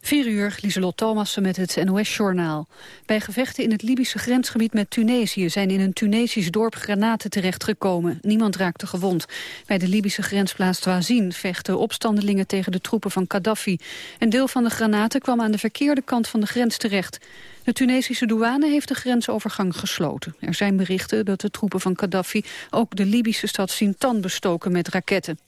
4 uur, Lieselot Thomassen met het NOS-journaal. Bij gevechten in het Libische grensgebied met Tunesië... zijn in een Tunesisch dorp granaten terechtgekomen. Niemand raakte gewond. Bij de Libische grensplaats Tawazin vechten opstandelingen... tegen de troepen van Gaddafi. Een deel van de granaten kwam aan de verkeerde kant van de grens terecht. De Tunesische douane heeft de grensovergang gesloten. Er zijn berichten dat de troepen van Gaddafi... ook de Libische stad Sintan bestoken met raketten.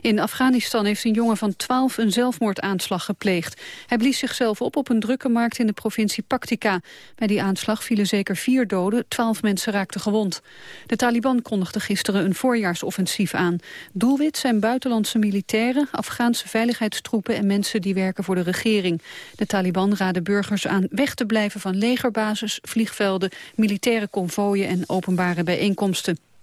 In Afghanistan heeft een jongen van 12 een zelfmoordaanslag gepleegd. Hij blies zichzelf op op een drukke markt in de provincie Paktika. Bij die aanslag vielen zeker vier doden, 12 mensen raakten gewond. De Taliban kondigde gisteren een voorjaarsoffensief aan. Doelwit zijn buitenlandse militairen, Afghaanse veiligheidstroepen... en mensen die werken voor de regering. De Taliban raden burgers aan weg te blijven van legerbases, vliegvelden... militaire konvooien en openbare bijeenkomsten.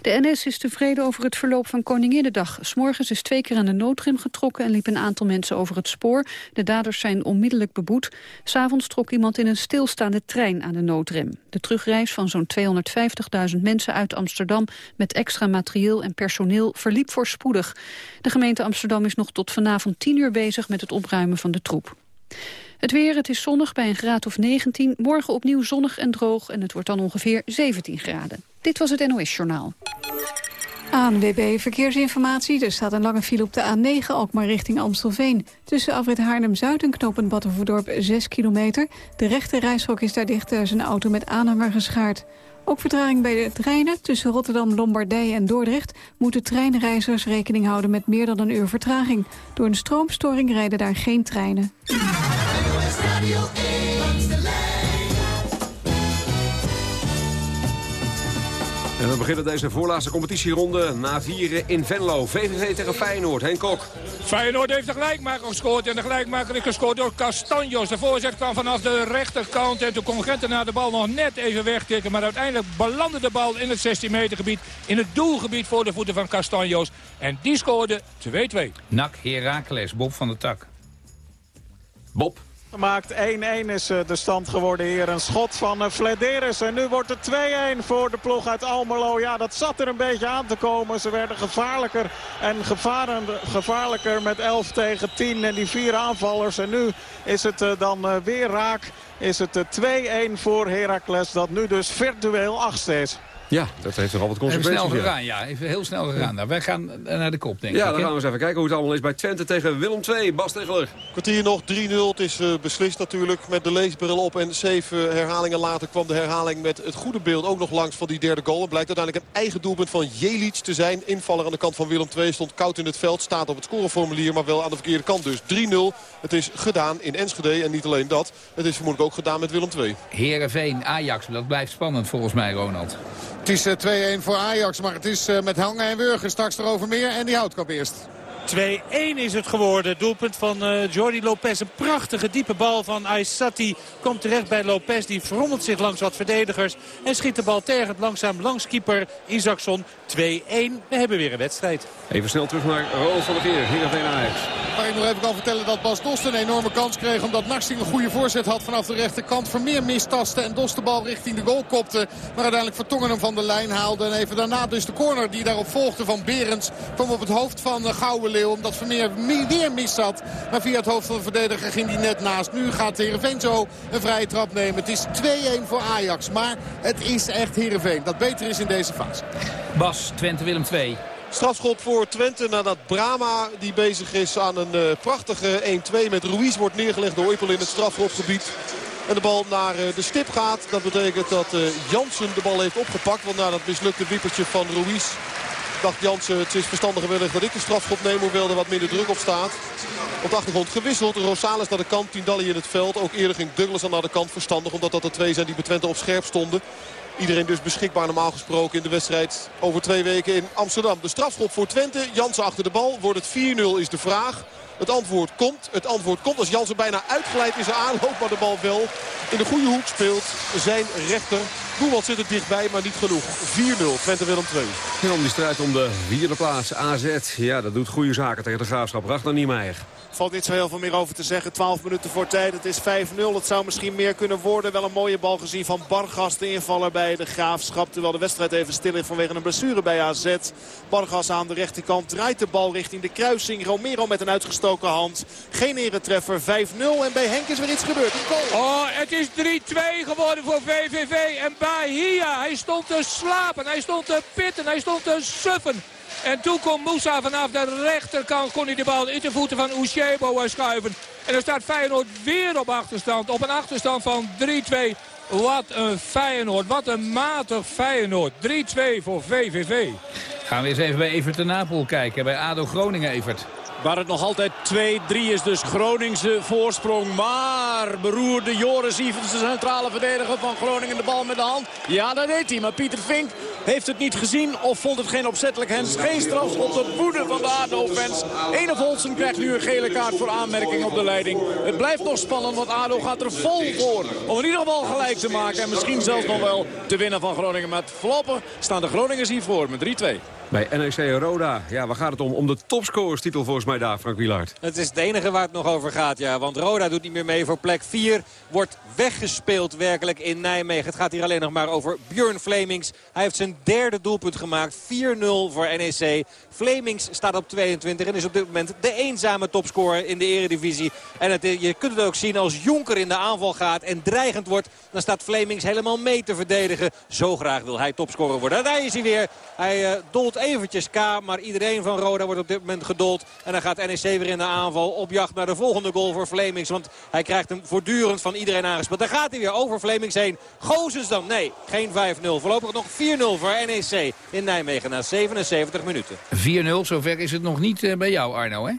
De NS is tevreden over het verloop van Koninginnedag. S'morgens is twee keer aan de noodrem getrokken en liep een aantal mensen over het spoor. De daders zijn onmiddellijk beboet. S'avonds trok iemand in een stilstaande trein aan de noodrem. De terugreis van zo'n 250.000 mensen uit Amsterdam met extra materieel en personeel verliep voorspoedig. De gemeente Amsterdam is nog tot vanavond 10 uur bezig met het opruimen van de troep. Het weer, het is zonnig bij een graad of 19. Morgen opnieuw zonnig en droog en het wordt dan ongeveer 17 graden. Dit was het NOS Journaal. ANWB Verkeersinformatie. Er staat een lange file op de A9, ook maar richting Amstelveen. Tussen afrit Haarlem-Zuid en knooppunt Battenvoerdorp 6 kilometer. De rechte reishok is daar dicht, er is een auto met aanhanger geschaard. Ook vertraging bij de treinen. Tussen Rotterdam, Lombardije en Dordrecht... moeten treinreizigers rekening houden met meer dan een uur vertraging. Door een stroomstoring rijden daar geen treinen. En we beginnen deze voorlaatste competitieronde na vieren in Venlo. VVV tegen Feyenoord. Henk Kok. Feyenoord heeft de gelijkmaker gescoord. En de gelijkmaker is gescoord door Castanjos. De voorzet kwam vanaf de rechterkant. En toen kon Gent na de bal nog net even wegtikken. Maar uiteindelijk belandde de bal in het 16 meter gebied. In het doelgebied voor de voeten van Castanjos. En die scoorde 2-2. Nak Herakles, Bob van der Tak. Bob. Maakt 1-1 is eh, de stand geworden hier. Een schot van eh, Flederis. En nu wordt het 2-1 voor de ploeg uit Almelo. Ja, dat zat er een beetje aan te komen. Ze werden gevaarlijker en gevaarlijker met 11 tegen 10. En die vier aanvallers. En nu is het eh, dan weer raak. Is het 2-1 voor Heracles. Dat nu dus virtueel achtste is. Ja, dat heeft toch al wat consequenties. Even snel gegaan, ja. Even heel snel gegaan. Nou, wij gaan naar de kop, denk ja, ik. Ja, dan gaan we eens even kijken hoe het allemaal is bij Twente tegen Willem II. Bas Tegeler. Kwartier nog, 3-0. Het is uh, beslist natuurlijk met de leesbril op. En zeven herhalingen later kwam de herhaling met het goede beeld ook nog langs van die derde goal. Het blijkt uiteindelijk een eigen doelpunt van Jelic te zijn. Invaller aan de kant van Willem II stond koud in het veld. Staat op het scoreformulier, maar wel aan de verkeerde kant dus. 3-0. Het is gedaan in Enschede. En niet alleen dat. Het is vermoedelijk ook gedaan met Willem II. Heerenveen, Ajax. Dat blijft spannend volgens mij, Ronald. Het is 2-1 voor Ajax, maar het is eh, met hangen en wurgen. Straks erover meer en die Houtkamp eerst. 2-1 is het geworden. Doelpunt van uh, Jordi Lopez. Een prachtige diepe bal van Aysati. Komt terecht bij Lopez. Die verrommelt zich langs wat verdedigers. En schiet de bal tergend langzaam langs keeper Isaacson. 2-1. We hebben weer een wedstrijd. Even snel terug naar Rolf van der Veer. Heerenveen Ajax. Maar ik nog even kan vertellen dat Bas Dost een enorme kans kreeg. Omdat Narsing een goede voorzet had vanaf de rechterkant. Vermeer mistaste en Dost de bal richting de goal kopte. Maar uiteindelijk Vertongen hem van de lijn haalde. En even daarna dus de corner die daarop volgde van Berends. Kwam op het hoofd van uh, Omdat Vermeer weer mis zat. Maar via het hoofd van de verdediger ging hij net naast. Nu gaat Heerenveen zo een vrije trap nemen. Het is 2-1 voor Ajax. Maar het is echt Heerenveen dat beter is in deze fase. Bas, Twente Willem 2. Strafschop voor Twente nadat Brama die bezig is aan een uh, prachtige 1-2 met Ruiz wordt neergelegd door Ippel in het strafschopgebied. En de bal naar uh, de stip gaat. Dat betekent dat uh, Jansen de bal heeft opgepakt. Want na dat mislukte wippertje van Ruiz dacht Jansen het is verstandiger wellicht dat ik de strafschop neem. Hoewel er wat minder druk op staat. Op de achtergrond gewisseld. Rosales naar de kant. Tindalli in het veld. Ook eerder ging Douglas aan naar de kant. Verstandig omdat dat er twee zijn die bij Twente op scherp stonden. Iedereen dus beschikbaar normaal gesproken in de wedstrijd over twee weken in Amsterdam. De strafschop voor Twente. Jansen achter de bal. Wordt het 4-0 is de vraag. Het antwoord komt. Het antwoord komt als Jansen bijna uitglijdt in zijn aanloop. Maar de bal wel in de goede hoek speelt. Zijn rechter Doelman zit er dichtbij, maar niet genoeg. 4-0, Twente Willem 2. En om die strijd om de vierde plaats, AZ. Ja, dat doet goede zaken tegen de Graafschap. Ragnar Niemeyer. Valt niet zo heel veel meer over te zeggen. 12 minuten voor tijd. Het is 5-0. Het zou misschien meer kunnen worden. Wel een mooie bal gezien van Bargas, de invaller bij de Graafschap. Terwijl de wedstrijd even stil ligt vanwege een blessure bij AZ. Bargas aan de rechterkant draait de bal richting de kruising. Romero met een uitgestoken hand. Geen eretreffer. 5-0. En bij Henk is weer iets gebeurd. Een goal. Oh, het is 3-2 geworden voor VVV. En Bahia, hij stond te slapen. Hij stond te pitten. Hij stond te suffen. En toen kon Moussa vanaf de rechterkant kon hij de bal in de voeten van Ushebo schuiven. En er staat Feyenoord weer op achterstand. Op een achterstand van 3-2. Wat een Feyenoord. Wat een matig Feyenoord. 3-2 voor VVV. Gaan we eens even bij Evert de Napel kijken. Bij ADO Groningen, Evert. Waar het nog altijd 2-3 is, dus Groningse voorsprong. Maar beroerde Joris Ivens, de centrale verdediger van Groningen, de bal met de hand. Ja, dat deed hij. Maar Pieter Vink heeft het niet gezien of vond het geen opzettelijk hens. Geen strafschop de woede van de ADO-fans. Ene Volsen krijgt nu een gele kaart voor aanmerking op de leiding. Het blijft nog spannend, want ADO gaat er vol voor. Om in ieder geval gelijk te maken en misschien zelfs nog wel te winnen van Groningen. Met floppen staan de Groningers hier voor met 3-2. Bij NEC Roda, ja, waar gaat het om? Om de topscorerstitel volgens mij daar, Frank Wielaert. Het is het enige waar het nog over gaat, ja. Want Roda doet niet meer mee voor plek 4. Wordt weggespeeld werkelijk in Nijmegen. Het gaat hier alleen nog maar over Björn Flemings. Hij heeft zijn derde doelpunt gemaakt. 4-0 voor NEC. Flemings staat op 22 en is op dit moment de eenzame topscorer in de eredivisie. En het, je kunt het ook zien als Jonker in de aanval gaat en dreigend wordt. Dan staat Flemings helemaal mee te verdedigen. Zo graag wil hij topscorer worden. En daar is hij weer. Hij uh, dolt eventjes K, maar iedereen van Roda wordt op dit moment gedold. En dan gaat NEC weer in de aanval op jacht naar de volgende goal voor Flemings. Want hij krijgt hem voortdurend van iedereen aangespeeld. Daar gaat hij weer over Flemings heen. Gozens dan? Nee, geen 5-0. Voorlopig nog 4-0 voor NEC in Nijmegen na 77 minuten. 4-0, zover is het nog niet bij jou Arno hè?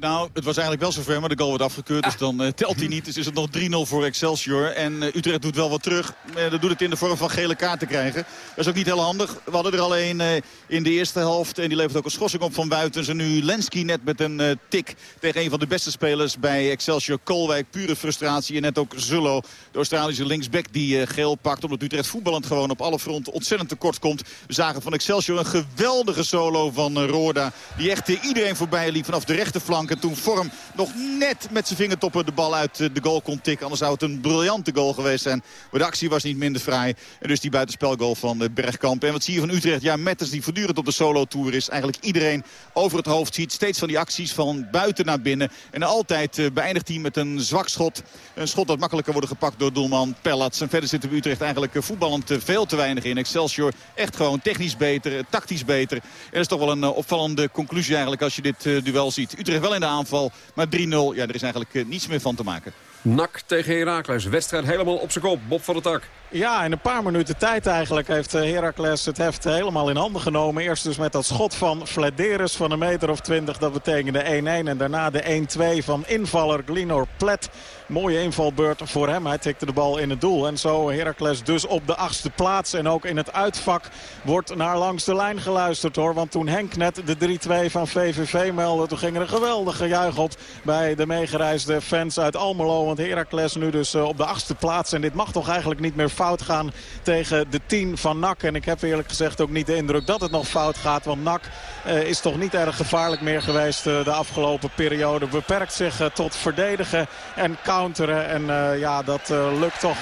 Nou, het was eigenlijk wel zover, maar de goal wordt afgekeurd. Dus dan uh, telt hij niet. Dus is het nog 3-0 voor Excelsior. En uh, Utrecht doet wel wat terug. Uh, dat doet het in de vorm van gele kaart te krijgen. Dat is ook niet heel handig. We hadden er al een in de eerste helft. En die levert ook een schorsing op van buiten. En nu Lenski net met een tik tegen een van de beste spelers bij Excelsior. Kolwijk, pure frustratie. En net ook Zullo, de Australische linksback die geel pakt. Omdat Utrecht voetballend gewoon op alle fronten ontzettend tekort komt. We zagen van Excelsior een geweldige solo van Roorda. Die echt iedereen voorbij liep vanaf de rechterflank. En toen Vorm nog net met zijn vingertoppen de bal uit de goal kon tikken. Anders zou het een briljante goal geweest zijn. Maar de actie was niet minder fraai. En dus die buitenspelgoal van Bergkamp. En wat zie je van Utrecht? Ja, Metters die voortdurend op de solo-tour is. Eigenlijk iedereen over het hoofd ziet. Steeds van die acties van buiten naar binnen. En altijd beëindigt hij met een zwak schot. Een schot dat makkelijker wordt gepakt door doelman Pellats. En verder zit er Utrecht eigenlijk voetballend veel te weinig in. Excelsior echt gewoon technisch beter, tactisch beter. En dat is toch wel een opvallende conclusie eigenlijk als je dit duel ziet. Utrecht wel in de aanval. Maar 3-0, ja, er is eigenlijk niets meer van te maken. Nak tegen Heracles. Wedstrijd helemaal op zijn kop. Bob van der Tak. Ja, in een paar minuten tijd eigenlijk heeft Heracles het heft helemaal in handen genomen. Eerst dus met dat schot van Flederis van een meter of 20. Dat betekende 1-1. En daarna de 1-2 van invaller Glinor Plet. Mooie invalbeurt voor hem. Hij tikte de bal in het doel. En zo Heracles dus op de achtste plaats. En ook in het uitvak wordt naar langs de lijn geluisterd hoor. Want toen Henk net de 3-2 van VVV meldde. Toen ging er een geweldige juich bij de meegereisde fans uit Almelo. Want Heracles nu dus op de achtste plaats. En dit mag toch eigenlijk niet meer fout gaan tegen de 10 van NAC. En ik heb eerlijk gezegd ook niet de indruk dat het nog fout gaat. Want NAC uh, is toch niet erg gevaarlijk meer geweest uh, de afgelopen periode. Beperkt zich uh, tot verdedigen en counteren. En ja, dat lukt toch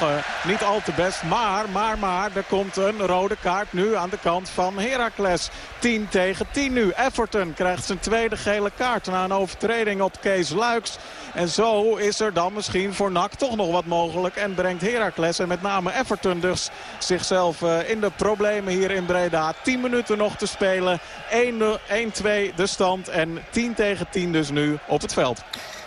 niet al te best. Maar, maar, maar, er komt een rode kaart nu aan de kant van Heracles. 10 tegen 10 nu. Everton krijgt zijn tweede gele kaart na een overtreding op Kees Luiks. En zo is er dan misschien voor NAC toch nog wat mogelijk. En brengt Heracles en met name Everton dus zichzelf uh, in de problemen hier in Breda. 10 minuten nog te spelen. 1-2 de stand en 10 tegen 10 dus nu op het veld.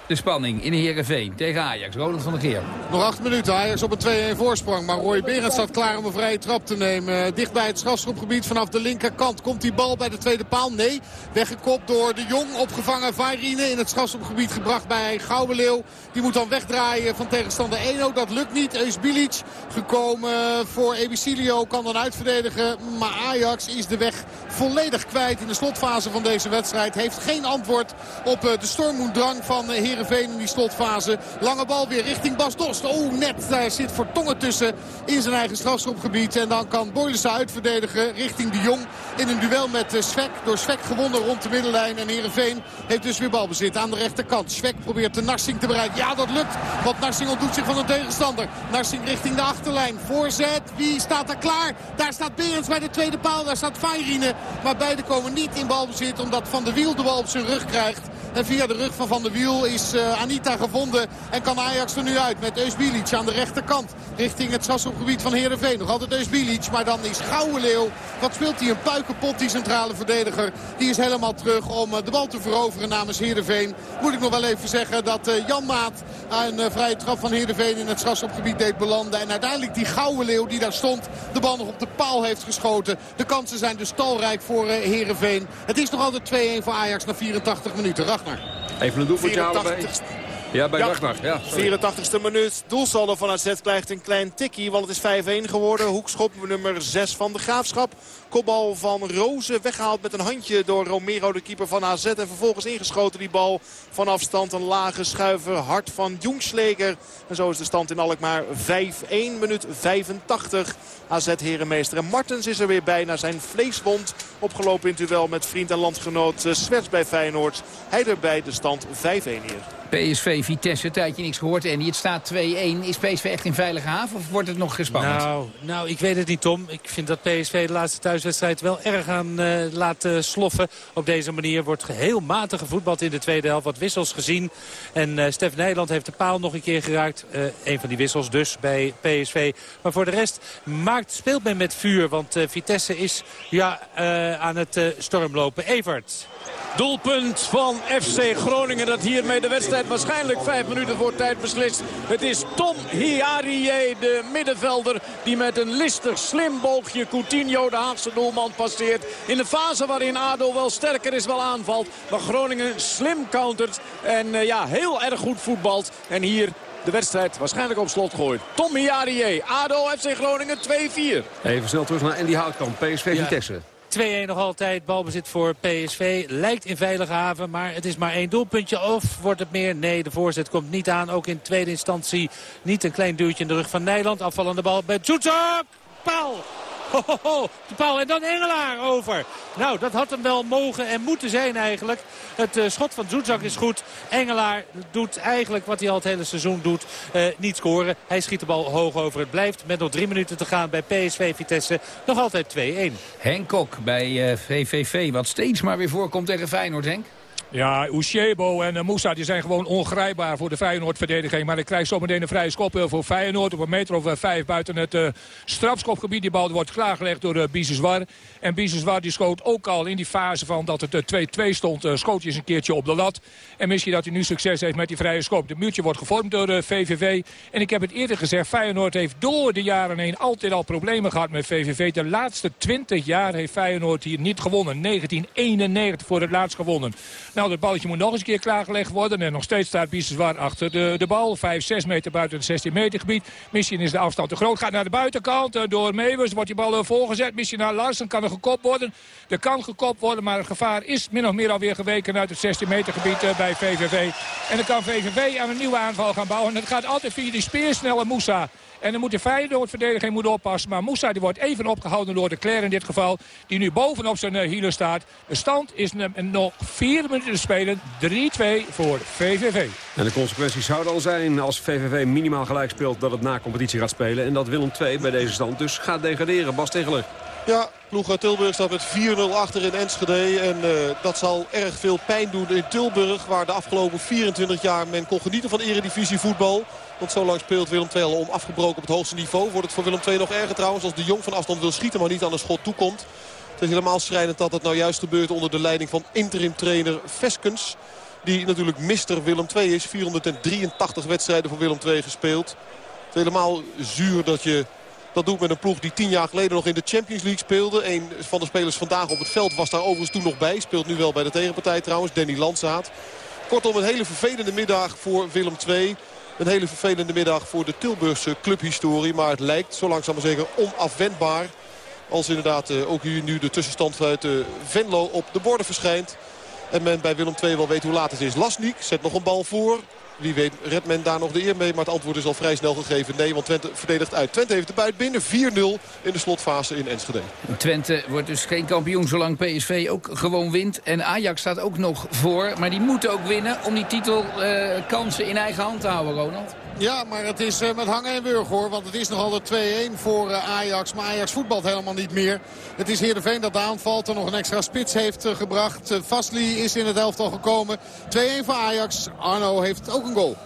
De spanning in Heerenveen tegen Ajax. Ronald van der Geer. Nog acht minuten. Ajax op een 2-1 voorsprong. Maar Roy Berend staat klaar om een vrije trap te nemen. Dicht bij het strafschopgebied vanaf de linkerkant. Komt die bal bij de tweede paal? Nee. Weggekopt door de Jong. Opgevangen Vairine in het strafschopgebied gebracht bij Gouwenleeuw. Die moet dan wegdraaien van tegenstander Eno. Dat lukt niet. Eus Bilic gekomen voor Ebicilio. Kan dan uitverdedigen. Maar Ajax is de weg volledig kwijt in de slotfase van deze wedstrijd. Heeft geen antwoord op de stormmoedrang van Heerenveen. Heerenveen in die slotfase. Lange bal weer richting Bas Dost. Oh, net. Daar zit Vertongen tussen in zijn eigen strafschopgebied. En dan kan Boylissen uitverdedigen richting de Jong. In een duel met eh, Svek. Door Svek gewonnen rond de middenlijn. En Heerenveen heeft dus weer balbezit aan de rechterkant. Svek probeert de Narsing te bereiken. Ja, dat lukt. Want Narsing ontdoet zich van een tegenstander. Narsing richting de achterlijn. Voorzet. Wie staat er klaar? Daar staat Berends bij de tweede paal. Daar staat Fayrine. Maar beide komen niet in balbezit. Omdat Van der Wiel de bal op zijn rug krijgt. En via de rug van Van der Wiel is uh, Anita gevonden. En kan Ajax er nu uit met Eusbilic aan de rechterkant. Richting het strafschopgebied van Heerenveen. Nog altijd Eusbilic. Maar dan is Gouwe Leeuw. Wat speelt hij? Een puikenpot, die centrale verdediger. Die is helemaal terug om uh, de bal te veroveren namens Heerenveen. Moet ik nog wel even zeggen dat uh, Jan Maat een vrije trap van Heerenveen in het strafschopgebied deed belanden. En uiteindelijk die Gouwe Leeuw die daar stond de bal nog op de paal heeft geschoten. De kansen zijn dus talrijk voor Heerenveen. Het is nog altijd 2-1 voor Ajax na 84 minuten. Ragnar. Even een doelpuntje halen bij... Ja, bij Ja. Ragnar. Ja, sorry. 84ste minuut. Doelsaldo van AZ krijgt een klein tikkie. Want het is 5-1 geworden. Hoekschop nummer 6 van de Graafschap. Kopbal van Rozen weggehaald met een handje door Romero, de keeper van AZ. En vervolgens ingeschoten die bal van afstand. Een lage schuiver. Hart van Jongsleger. En zo is de stand in Alkmaar 5-1 minuut 85. AZ herenmeester. En Martens is er weer bij na zijn vleeswond. Opgelopen in het duel met vriend en landgenoot eh, Swerts bij Feyenoord. Hij erbij de stand 5-1 hier. PSV, Vitesse, een tijdje niks gehoord. En het staat 2-1. Is PSV echt in veilige haven of wordt het nog gespannen? Nou, nou, ik weet het niet, Tom. Ik vind dat PSV de laatste thuiswedstrijd wel erg aan eh, laat eh, sloffen. Op deze manier wordt heel matig gevoetbald in de tweede helft. Wat wissels gezien. En eh Stef Nijland heeft de paal nog een keer geraakt. Eh een van die wissels dus bij PSV. Maar voor de rest maakt, speelt men met vuur. Want eh, Vitesse is ja, eh, aan het eh, stormlopen. Evert. Doelpunt van FC Groningen dat hiermee de wedstrijd waarschijnlijk vijf minuten voor tijd beslist. Het is Tom Hiarie, de middenvelder, die met een listig slim boogje Coutinho, de Haagse doelman, passeert. In de fase waarin ADO wel sterker is, wel aanvalt. Maar Groningen slim countert en ja, heel erg goed voetbalt. En hier de wedstrijd waarschijnlijk op slot gooit. Tom Hiarie, ADO, FC Groningen 2-4. Even snel terug naar Andy Houtkamp, PSV Vitesse. 2-1 nog altijd. Balbezit voor PSV. Lijkt in veilige haven, maar het is maar één doelpuntje. Of wordt het meer? Nee, de voorzet komt niet aan. Ook in tweede instantie niet een klein duwtje in de rug van Nijland. Afvallende bal bij Zoetzak. Paal. Ho, ho, de paal en dan Engelaar over. Nou, dat had hem wel mogen en moeten zijn eigenlijk. Het eh, schot van Zoetzak is goed. Engelaar doet eigenlijk wat hij al het hele seizoen doet. eh, niet scoren. Hij schiet de bal hoog over. Het blijft met nog drie minuten te gaan bij PSV Vitesse. Nog altijd 2-1. Henk Kok bij eh, VVV, wat steeds maar weer voorkomt tegen Feyenoord, Henk. Ja, Ushebo en uh, Moussa die zijn gewoon ongrijpbaar voor de Feyenoord-verdediging. Maar ik krijg zometeen een vrije schop eh, voor Feyenoord. Op een meter of eh, vijf buiten het uh, strafschopgebied. Die bal wordt klaargelegd door uh. En Biseswar die schoot ook al in die fase van dat het 2-2 stond. Uh, schoot eens een keertje op de lat. En misschien dat hij nu succes heeft met die vrije schop. De muurtje wordt gevormd door de VVV. En ik heb het eerder gezegd. Feyenoord heeft door de jaren heen altijd al problemen gehad met VVV. De laatste 20 jaar heeft Feyenoord hier niet gewonnen. 1991 voor het laatst gewonnen. Nou, dat balletje moet nog eens een keer klaargelegd worden. En nog steeds staat Biseswar achter de, de bal. 5, 6 meter buiten het 16 meter gebied. Misschien is de afstand te groot. Gaat naar de buitenkant uh, door Meeuwers. Wordt die bal uh, voorgezet. Misschien naar Larsen. Kan er gekopt worden. Er kan gekopt worden. Maar het gevaar is min of meer alweer geweken uit het 16 meter gebied uh, bij VVV. En dan kan VVV aan een nieuwe aanval gaan bouwen. En het gaat altijd via die speersnelle Moussa. En dan moet de Feyenoord-verdediging moeten oppassen. Maar Moussa die wordt even opgehouden door de Claire in dit geval. Die nu bovenop zijn hielen staat. De stand is nog vier minuten te spelen. 3-2 voor VVV. En de consequenties zouden al zijn als VVV minimaal gelijk speelt dat het na competitie gaat spelen. En dat Willem II bij deze stand dus gaat degraderen. Bas Tegeler. Ja, ploeg uit Tilburg staat met 4-0 achter in Enschede. En uh, dat zal erg veel pijn doen in Tilburg. Waar de afgelopen 24 jaar men kon genieten van eredivisie voetbal. Want zo lang speelt Willem II al om afgebroken op het hoogste niveau. Wordt het voor Willem II nog erger trouwens als de Jong van afstand wil schieten maar niet aan een schot toekomt. Het is helemaal schrijnend dat dat nou juist gebeurt onder de leiding van interim trainer Veskens. Die natuurlijk mister Willem II is. 483 wedstrijden voor Willem II gespeeld. Het is helemaal zuur dat je dat doet met een ploeg die tien jaar geleden nog in de Champions League speelde. Een van de spelers vandaag op het veld was daar overigens toen nog bij. Speelt nu wel bij de tegenpartij trouwens, Danny Landzaat. Kortom een hele vervelende middag voor Willem II. Een hele vervelende middag voor de Tilburgse clubhistorie. Maar het lijkt zo langzaam maar zeker onafwendbaar. Als inderdaad ook hier nu de tussenstand vanuit Venlo op de borden verschijnt. En men bij Willem II wel weet hoe laat het is. Lasnik zet nog een bal voor. Wie weet redt men daar nog de eer mee. Maar het antwoord is al vrij snel gegeven. Nee, want Twente verdedigt uit. Twente heeft de buit binnen. 4-0 in de slotfase in Enschede. Twente wordt dus geen kampioen zolang PSV ook gewoon wint. En Ajax staat ook nog voor. Maar die moeten ook winnen om die titelkansen uh, in eigen hand te houden, Ronald. Ja, maar het is uh, met hangen en wurgen hoor. Want het is nog altijd 2-1 voor uh, Ajax. Maar Ajax voetbalt helemaal niet meer. Het is Heerenveen dat de aanvalt. Er nog een extra spits heeft gebracht. Vasli is in het elftal gekomen. 2-1 voor Ajax. Arno heeft ook een goal.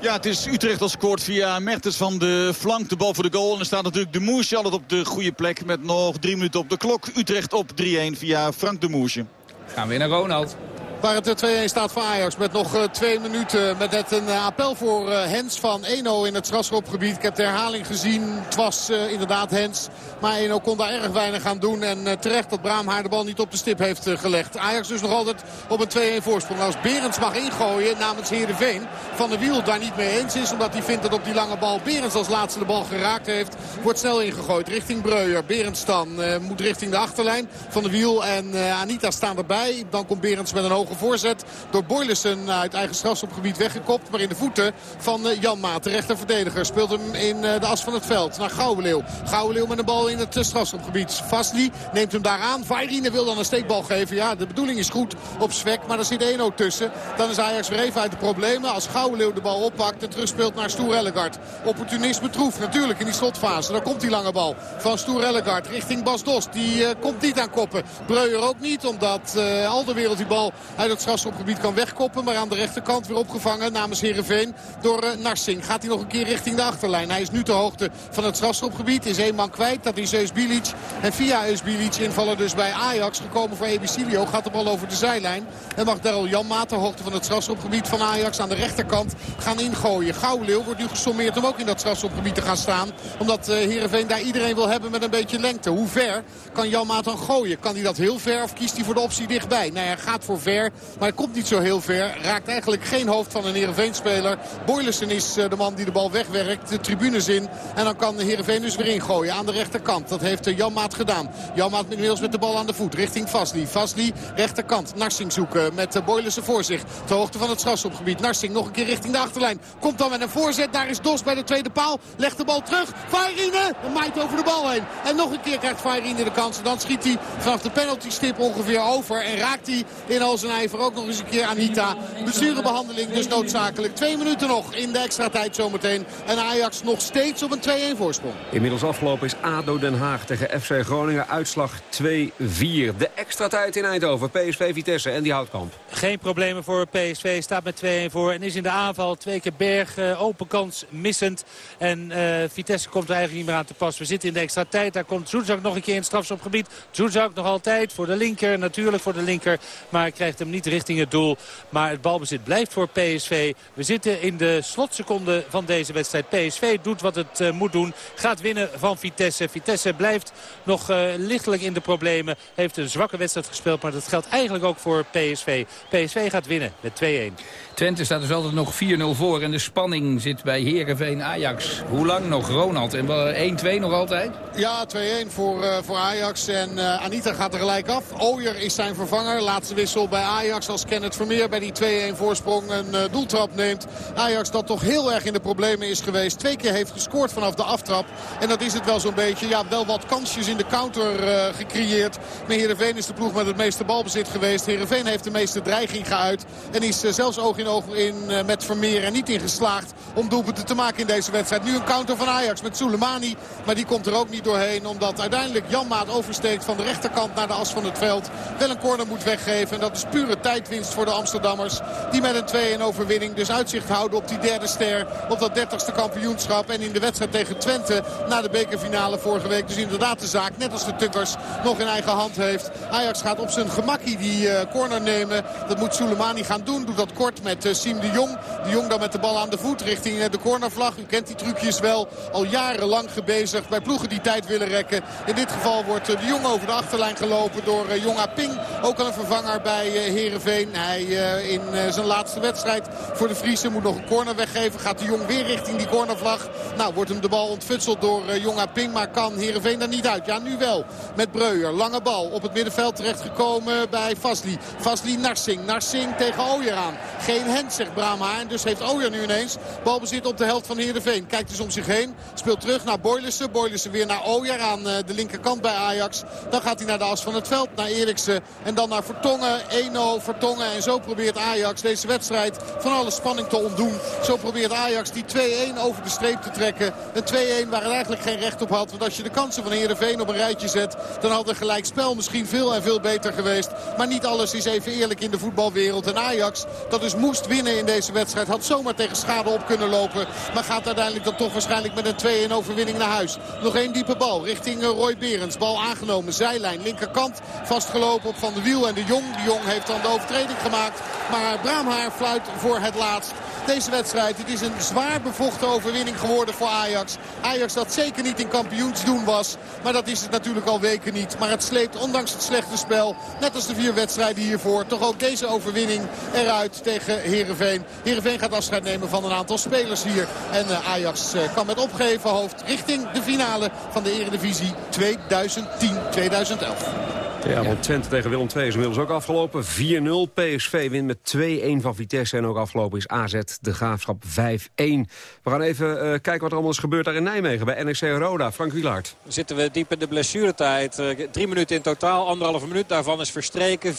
Ja, het is Utrecht dat scoort via Mertens van de flank. De bal voor de goal. En er staat natuurlijk de Moesje altijd op de goede plek. Met nog drie minuten op de klok. Utrecht op 3-1 via Frank de Moesje. Gaan we naar Ronald. Waar het 2-1 staat voor Ajax met nog uh, twee minuten. Met net een uh, appel voor Hens van Eno in het strafschopgebied. Ik heb de herhaling gezien. Het was inderdaad Hens. Maar Eno kon daar erg weinig aan doen. En terecht dat Braam haar de bal niet op de stip heeft gelegd. Ajax dus nog altijd op een 2-1 voorsprong. Als Berends mag ingooien namens Heerenveen. Van de Wiel daar niet mee eens is. Omdat hij vindt dat op die lange bal Berends als laatste de bal geraakt heeft. Wordt snel ingegooid richting Breuer. Berends dan moet richting de achterlijn. Van de Wiel en Anita staan erbij. Dan komt Berends met een voorzet. Door Boylissen uit eigen strafschopgebied weggekopt. Maar in de voeten van Jan Maat, de rechterverdediger. Speelt hem in de as van het veld naar Gouwenleeuw. Gouwenleeuw met een bal in het strafschopgebied. Vasli neemt hem daar aan. Vairine wil dan een steekbal geven. Ja, de bedoeling is goed op Zwek. Maar er zit 1 tussen. Dan is Ajax weer even uit de problemen. Als Gouwenleeuw de bal oppakt en terugspeelt naar Stoer Ellegaard. Opportunisme troef natuurlijk in die slotfase. Dan komt die lange bal van Stoer Ellegaard richting Bas Dost. Die komt niet aan koppen. Breuer ook niet. Omdat al de wereld die bal uit het strafschopgebied kan wegkoppen. Maar aan de rechterkant weer opgevangen namens Heerenveen door uh, Narsing. Gaat hij nog een keer richting de achterlijn. Hij is nu ter hoogte van het strafschopgebied. Is één man kwijt. Dat is Eusbilic. En via Eusbilic invallen dus bij Ajax. Gekomen voor Ebicilio. Gaat de bal over de zijlijn. En mag Daryl Janmaat ter hoogte van het strafschopgebied van Ajax aan de rechterkant gaan ingooien. Gouwleeuw wordt nu gesommeerd om ook in dat strafschopgebied te gaan staan. Omdat uh, Heerenveen daar iedereen wil hebben met een beetje lengte. Hoe ver kan Janmaat dan gooien? Kan hij dat heel ver of kiest hij voor de optie dichtbij? Nou, hij gaat voor ver. Maar hij komt niet zo heel ver. Raakt eigenlijk geen hoofd van een Heerenveen-speler. Boylissen is uh, de man die de bal wegwerkt. De tribunes in. En dan kan Heerenveen dus weer ingooien aan de rechterkant. Dat heeft uh, Janmaat gedaan. Janmaat inmiddels met de bal aan de voet richting Vasli. Vasli rechterkant. Narsing zoeken met uh, Boylissen voor zich. Ter hoogte van het strafschopgebied. Narsing nog een keer richting de achterlijn. Komt dan met een voorzet. Daar is Dos bij de tweede paal. Legt de bal terug. Fairine maait over de bal heen. En nog een keer krijgt Fairine de kans. En dan schiet hij vanaf de penaltystip ongeveer over. En raakt hij in al zijn ijver ook nog eens een keer Anita. Blessurebehandeling dus noodzakelijk. Twee minuten nog in de extra tijd zometeen. En Ajax nog steeds op een 2-1 voorsprong. Inmiddels afgelopen is ADO Den Haag tegen FC Groningen. Uitslag 2-4. De extra tijd in Eindhoven. PSV Vitesse en die houtkamp. Geen problemen voor PSV. Staat met 2-1 voor. En is in de aanval twee keer Berg. Uh, open kans missend. En uh, Vitesse komt er eigenlijk niet meer aan te pas. We zitten in de extra tijd. Daar komt Zoezak nog een keer in het strafschopgebied. Zoezak nog altijd voor de linker. Natuurlijk voor de linker. Maar krijgt hem niet richting het doel. Maar het balbezit blijft voor PSV. We zitten in de slotseconde van deze wedstrijd. PSV doet wat het uh, moet doen. Gaat winnen van Vitesse. Vitesse blijft nog uh, lichtelijk in de problemen. Heeft een zwakke wedstrijd gespeeld. Maar dat geldt eigenlijk ook voor PSV. PSV gaat winnen met 2-1. Twente staat dus altijd nog 4-0 voor. En de spanning zit bij Heerenveen Ajax. Hoe lang nog, Ronald? En 1-2 nog altijd? Ja, 2-1 voor, uh, voor Ajax. En uh, Anita gaat er gelijk af. Ooyer is zijn vervanger. Laatste wissel bij Ajax als Kenneth Vermeer bij die 2-1 voorsprong een uh, doeltrap neemt. Ajax dat toch heel erg in de problemen is geweest. Twee keer heeft gescoord vanaf de aftrap. En dat is het wel zo'n beetje. Ja, wel wat kansjes in de counter gecreëerd. Maar Heerenveen is de ploeg met het meeste balbezit geweest. Heerenveen heeft de meeste dreiging geuit. En is zelfs oog in oog in met Vermeer en niet in geslaagd om doelpunten te maken in deze wedstrijd. Nu een counter van Ajax met Soleimani. Maar die komt er ook niet doorheen. Omdat uiteindelijk Janmaat oversteekt van de rechterkant naar de as van het veld. Wel een corner moet weggeven. En dat is tijdwinst voor de Amsterdammers. Die met een 2-1 overwinning dus uitzicht houden op die derde ster. Op dat dertigste kampioenschap. En in de wedstrijd tegen Twente na de bekerfinale vorige week. Dus inderdaad de zaak, net als de Tukkers, nog in eigen hand heeft. Ajax gaat op zijn gemakkie die uh, corner nemen. Dat moet Soleimani gaan doen. Doet dat kort met uh, Siem de Jong. De Jong dan met de bal aan de voet richting uh, de cornervlag. U kent die trucjes wel. Al jarenlang gebezigd bij ploegen die tijd willen rekken. In dit geval wordt de Jong over de achterlijn gelopen door Jonga Ping. Ook al een vervanger bij Herenveen. Hij in zijn laatste wedstrijd voor de Friese moet nog een corner weggeven. Gaat de Jong weer richting die cornervlag. Nou, wordt hem de bal ontfutseld door Jonga Ping. Maar kan Herenveen daar niet uit. Ja, nu wel. Met Breuer. Lange bal op het middenveld terechtgekomen bij Vasli. Vasli Narsing. Narsing tegen Ooyer aan. Geen hand, zegt Brahma. En dus heeft Ooyer nu ineens balbezit op de helft van Heerenveen. Kijkt dus om zich heen. Speelt terug naar Boylissen. Boylissen weer naar Ooyer aan de linkerkant bij Ajax. Dan gaat hij naar de as van het veld. Naar Eriksen. En dan naar Vertongen. 1-0 Vertongen. En zo probeert Ajax deze wedstrijd van alle spanning te ontdoen. Zo probeert Ajax die 2-1 over de streep te trekken. Een 2-1 waar het eigenlijk geen recht op had. Want als je de kansen van Heerenveen op een rijtje zet... dan had een gelijkspel misschien veel en veel beter geweest. Maar niet alles is even eerlijk in de voetbalwereld. En Ajax, dat dus moest winnen in deze wedstrijd... had zomaar tegen schade op kunnen lopen. Maar gaat uiteindelijk dan toch waarschijnlijk met een 2-1 overwinning naar huis. Nog één diepe bal richting Roy Berends. Bal aangenomen, zijlijn, linkerkant. Vastgelopen op Van de Wiel en de Jong. De Jong heeft de overtreding gemaakt. Maar Braamhaar fluit voor het laatst deze wedstrijd. Het is een zwaar bevochten overwinning geworden voor Ajax. Ajax dat zeker niet in kampioensdoen was. Maar dat is het natuurlijk al weken niet. Maar het sleept ondanks het slechte spel, net als de vier wedstrijden hiervoor... toch ook deze overwinning eruit tegen Heerenveen. Heerenveen gaat afscheid nemen van een aantal spelers hier. En eh, Ajax eh, kan met opgeven hoofd richting de finale van de Eredivisie 2010-2011. Ja, want Twente tegen Willem II is inmiddels ook afgelopen. 4-0. PSV wint met 2-1 van Vitesse. En ook afgelopen is AZ de Graafschap 5-1. We gaan even uh, kijken wat er allemaal is gebeurd daar in Nijmegen. Bij NEC Roda. Frank Wielaert. Zitten we diep in de blessuretijd. Uh, drie minuten in totaal. Anderhalve minuut daarvan is verstreken. 4-0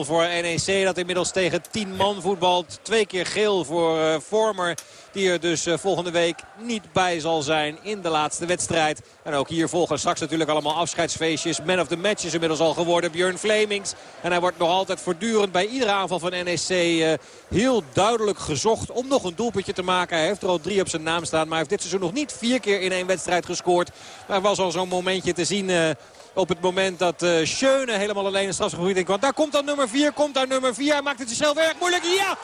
voor NEC. Dat inmiddels tegen 10 man voetbalt. Twee keer geel voor uh, Vormer. Die er dus volgende week niet bij zal zijn in de laatste wedstrijd. En ook hier volgen straks natuurlijk allemaal afscheidsfeestjes. Man of the match is inmiddels al geworden. Björn Flemings. En hij wordt nog altijd voortdurend bij iedere aanval van NEC uh, heel duidelijk gezocht om nog een doelpuntje te maken. Hij heeft er al drie op zijn naam staan. Maar hij heeft dit seizoen nog niet vier keer in één wedstrijd gescoord. Maar er was al zo'n momentje te zien... Uh, op het moment dat uh, Schöne helemaal alleen in strafgebied in kwam. Daar komt dan nummer 4, komt daar nummer 4. Hij maakt het zichzelf erg moeilijk. Ja,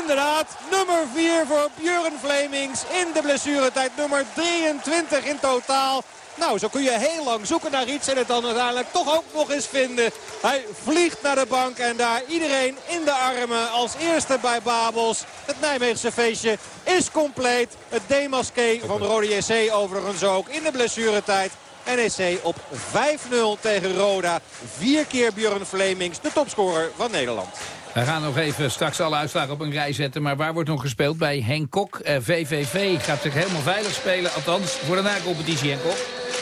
inderdaad. Nummer 4 voor Björn Flemings in de blessuretijd. Nummer 23 in totaal. Nou, zo kun je heel lang zoeken naar iets en het dan uiteindelijk toch ook nog eens vinden. Hij vliegt naar de bank en daar iedereen in de armen als eerste bij Babels. Het Nijmeegse feestje is compleet. Het demasqué van Rode JC overigens ook in de blessuretijd. NEC op 5-0 tegen Roda. Vier keer Björn Flemings, de topscorer van Nederland. We gaan nog even straks alle uitslagen op een rij zetten. Maar waar wordt nog gespeeld? Bij Henk Kok. Uh, VVV gaat zich helemaal veilig spelen. Althans, voor de na-competitie, Henk Kok.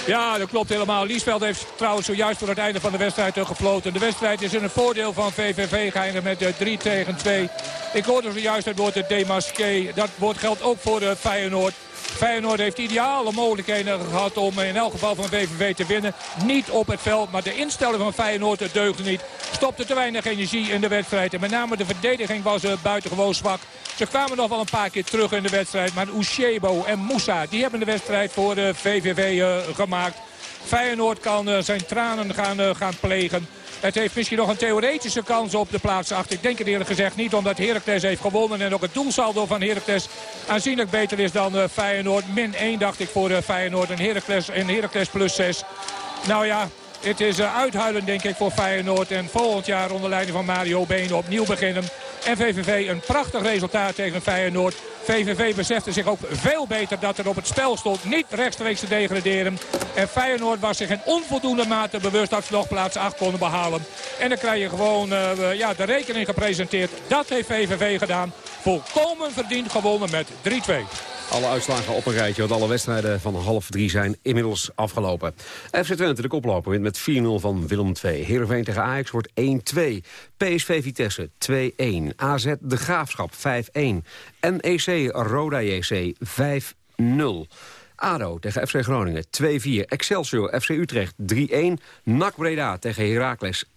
Ja, dat klopt helemaal. Liesveld heeft trouwens zojuist voor het einde van de wedstrijd gefloten. De wedstrijd is in het voordeel van VVV geëindigd met 3 tegen 2. Ik hoorde zojuist het woord de Demasqué. Dat woord geldt ook voor de Feyenoord. Feyenoord heeft ideale mogelijkheden gehad om in elk geval van VVV te winnen. Niet op het veld, maar de instelling van Feyenoord deugde niet. Stopte te weinig energie in de wedstrijd. En met name de verdediging was uh, buitengewoon zwak. Ze kwamen nog wel een paar keer terug in de wedstrijd. Maar Ushebo en Moussa die hebben de wedstrijd voor de VVV uh, gemaakt. Feyenoord kan zijn tranen gaan, gaan plegen. Het heeft misschien nog een theoretische kans op de plaats achter. Ik denk het eerlijk gezegd niet, omdat Heracles heeft gewonnen. En ook het doelsaldo van Heracles aanzienlijk beter is dan uh, Feyenoord. Min 1 dacht ik voor uh, Feyenoord en Heracles, en Heracles plus 6. Nou ja, het is uh, uithuilen denk ik voor Feyenoord. En volgend jaar onder leiding van Mario Been opnieuw beginnen. En VVV een prachtig resultaat tegen Feyenoord. VVV besefte zich ook veel beter dat er op het spel stond niet rechtstreeks te degraderen. En Feyenoord was zich in onvoldoende mate bewust dat ze nog plaats 8 konden behalen. En dan krijg je gewoon uh, ja, de rekening gepresenteerd. Dat heeft VVV gedaan. Volkomen verdiend gewonnen met 3-2. Alle uitslagen op een rijtje, want alle wedstrijden van half drie zijn inmiddels afgelopen. FC Twente, de koploper, wint met 4-0 van Willem II. Heerenveen tegen Ajax wordt 1-2. PSV Vitesse 2-1. AZ De Graafschap 5-1. NEC Roda JC 5-0. ADO tegen FC Groningen 2-4. Excelsior FC Utrecht 3-1. NAC Breda tegen Heracles 1-2.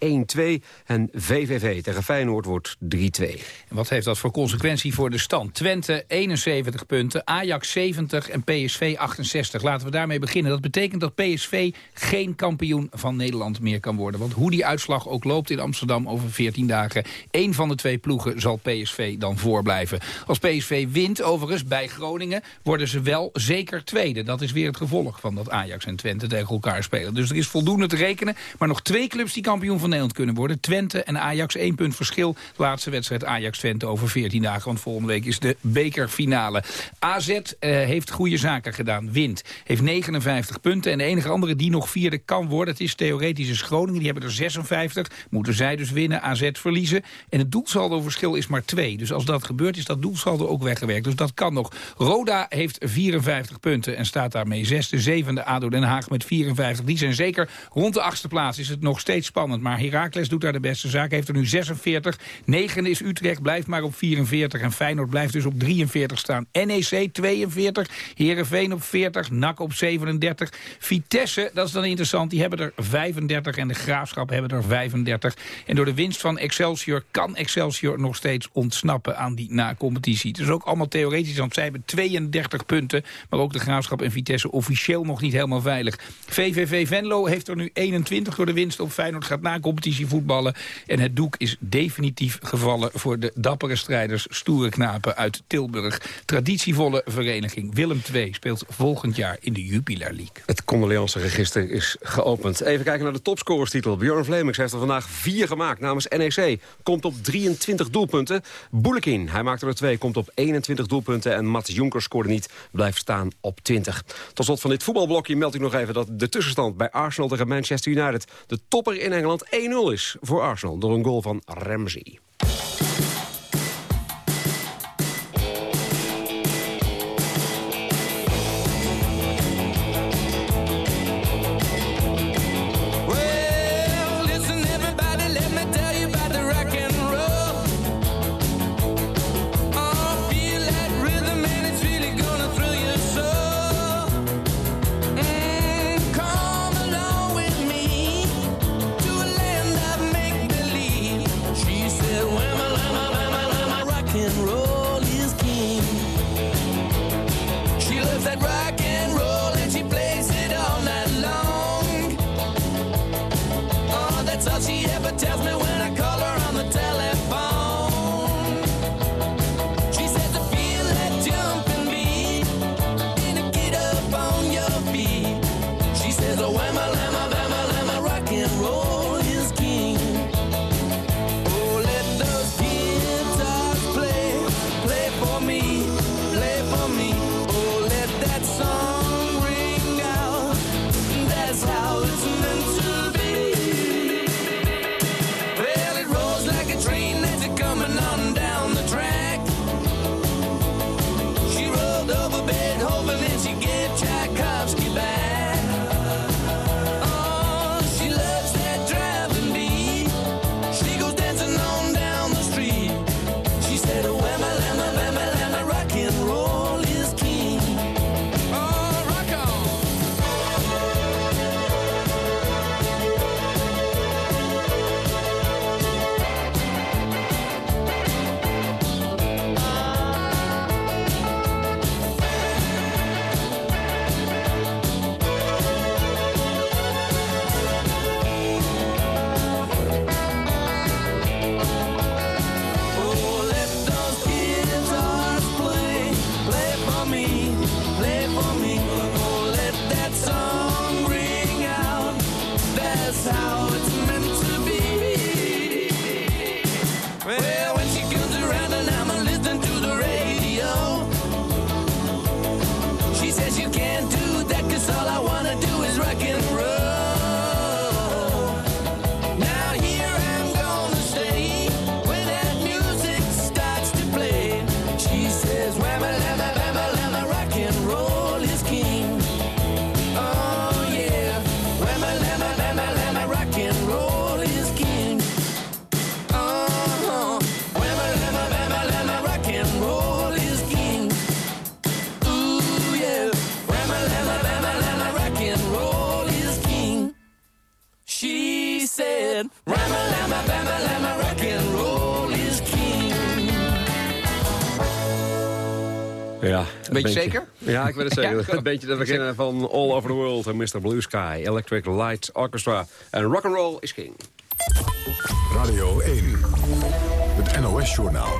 En VVV tegen Feyenoord wordt 3-2. Wat heeft dat voor consequentie voor de stand? Twente 71 punten, Ajax 70 en PSV 68. Laten we daarmee beginnen. Dat betekent dat PSV geen kampioen van Nederland meer kan worden. Want hoe die uitslag ook loopt in Amsterdam over 14 dagen... één van de twee ploegen zal PSV dan voorblijven. Als PSV wint overigens bij Groningen worden ze wel zeker twee. Dat is weer het gevolg van dat Ajax en Twente tegen elkaar spelen. Dus er is voldoende te rekenen. Maar nog twee clubs die kampioen van Nederland kunnen worden. Twente en Ajax, één punt verschil. Laatste wedstrijd Ajax-Twente over 14 dagen. Want volgende week is de bekerfinale. AZ uh, heeft goede zaken gedaan. Wint. Heeft 59 punten. En de enige andere die nog vierde kan worden... het is theoretisch Groningen. Die hebben er 56. Moeten zij dus winnen. AZ verliezen. En het doelsaldo-verschil is maar 2. Dus als dat gebeurt is dat doelsaldo ook weggewerkt. Dus dat kan nog. Roda heeft 54 punten en staat daarmee zesde. Zevende ADO Den Haag met 54. Die zijn zeker rond de achtste plaats. Is het nog steeds spannend. Maar Heracles doet daar de beste zaak. Heeft er nu 46. Negende is Utrecht. Blijft maar op 44. En Feyenoord blijft dus op 43 staan. NEC 42. Herenveen op 40. NAC op 37. Vitesse, dat is dan interessant. Die hebben er 35. En de Graafschap hebben er 35. En door de winst van Excelsior kan Excelsior nog steeds ontsnappen aan die na-competitie. Het is ook allemaal theoretisch, want zij hebben 32 punten. Maar ook de Graafschap en Vitesse officieel nog niet helemaal veilig. VVV Venlo heeft er nu 21 door de winst op Feyenoord gaat na competitie voetballen. En het doek is definitief gevallen voor de dappere strijders stoere knapen uit Tilburg. Traditievolle vereniging Willem II speelt volgend jaar in de Jupiler League. Het register is geopend. Even kijken naar de topscorerstitel. Bjorn Vlemings heeft er vandaag vier gemaakt namens NEC. Komt op 23 doelpunten. Boelekin, hij maakte er twee, komt op 21 doelpunten. En Mats Jonker scoorde niet, blijft staan op 20. Tot slot van dit voetbalblokje meld ik nog even dat de tussenstand bij Arsenal tegen Manchester United... de topper in Engeland 1-0 is voor Arsenal door een goal van Ramsey. that rocket. Weet je zeker? Ja, ik weet het zeker. een beetje de beginnen van All Over the World en Mr. Blue Sky, Electric Light Orchestra en Rock and Roll is King. Radio 1, het NOS-journaal.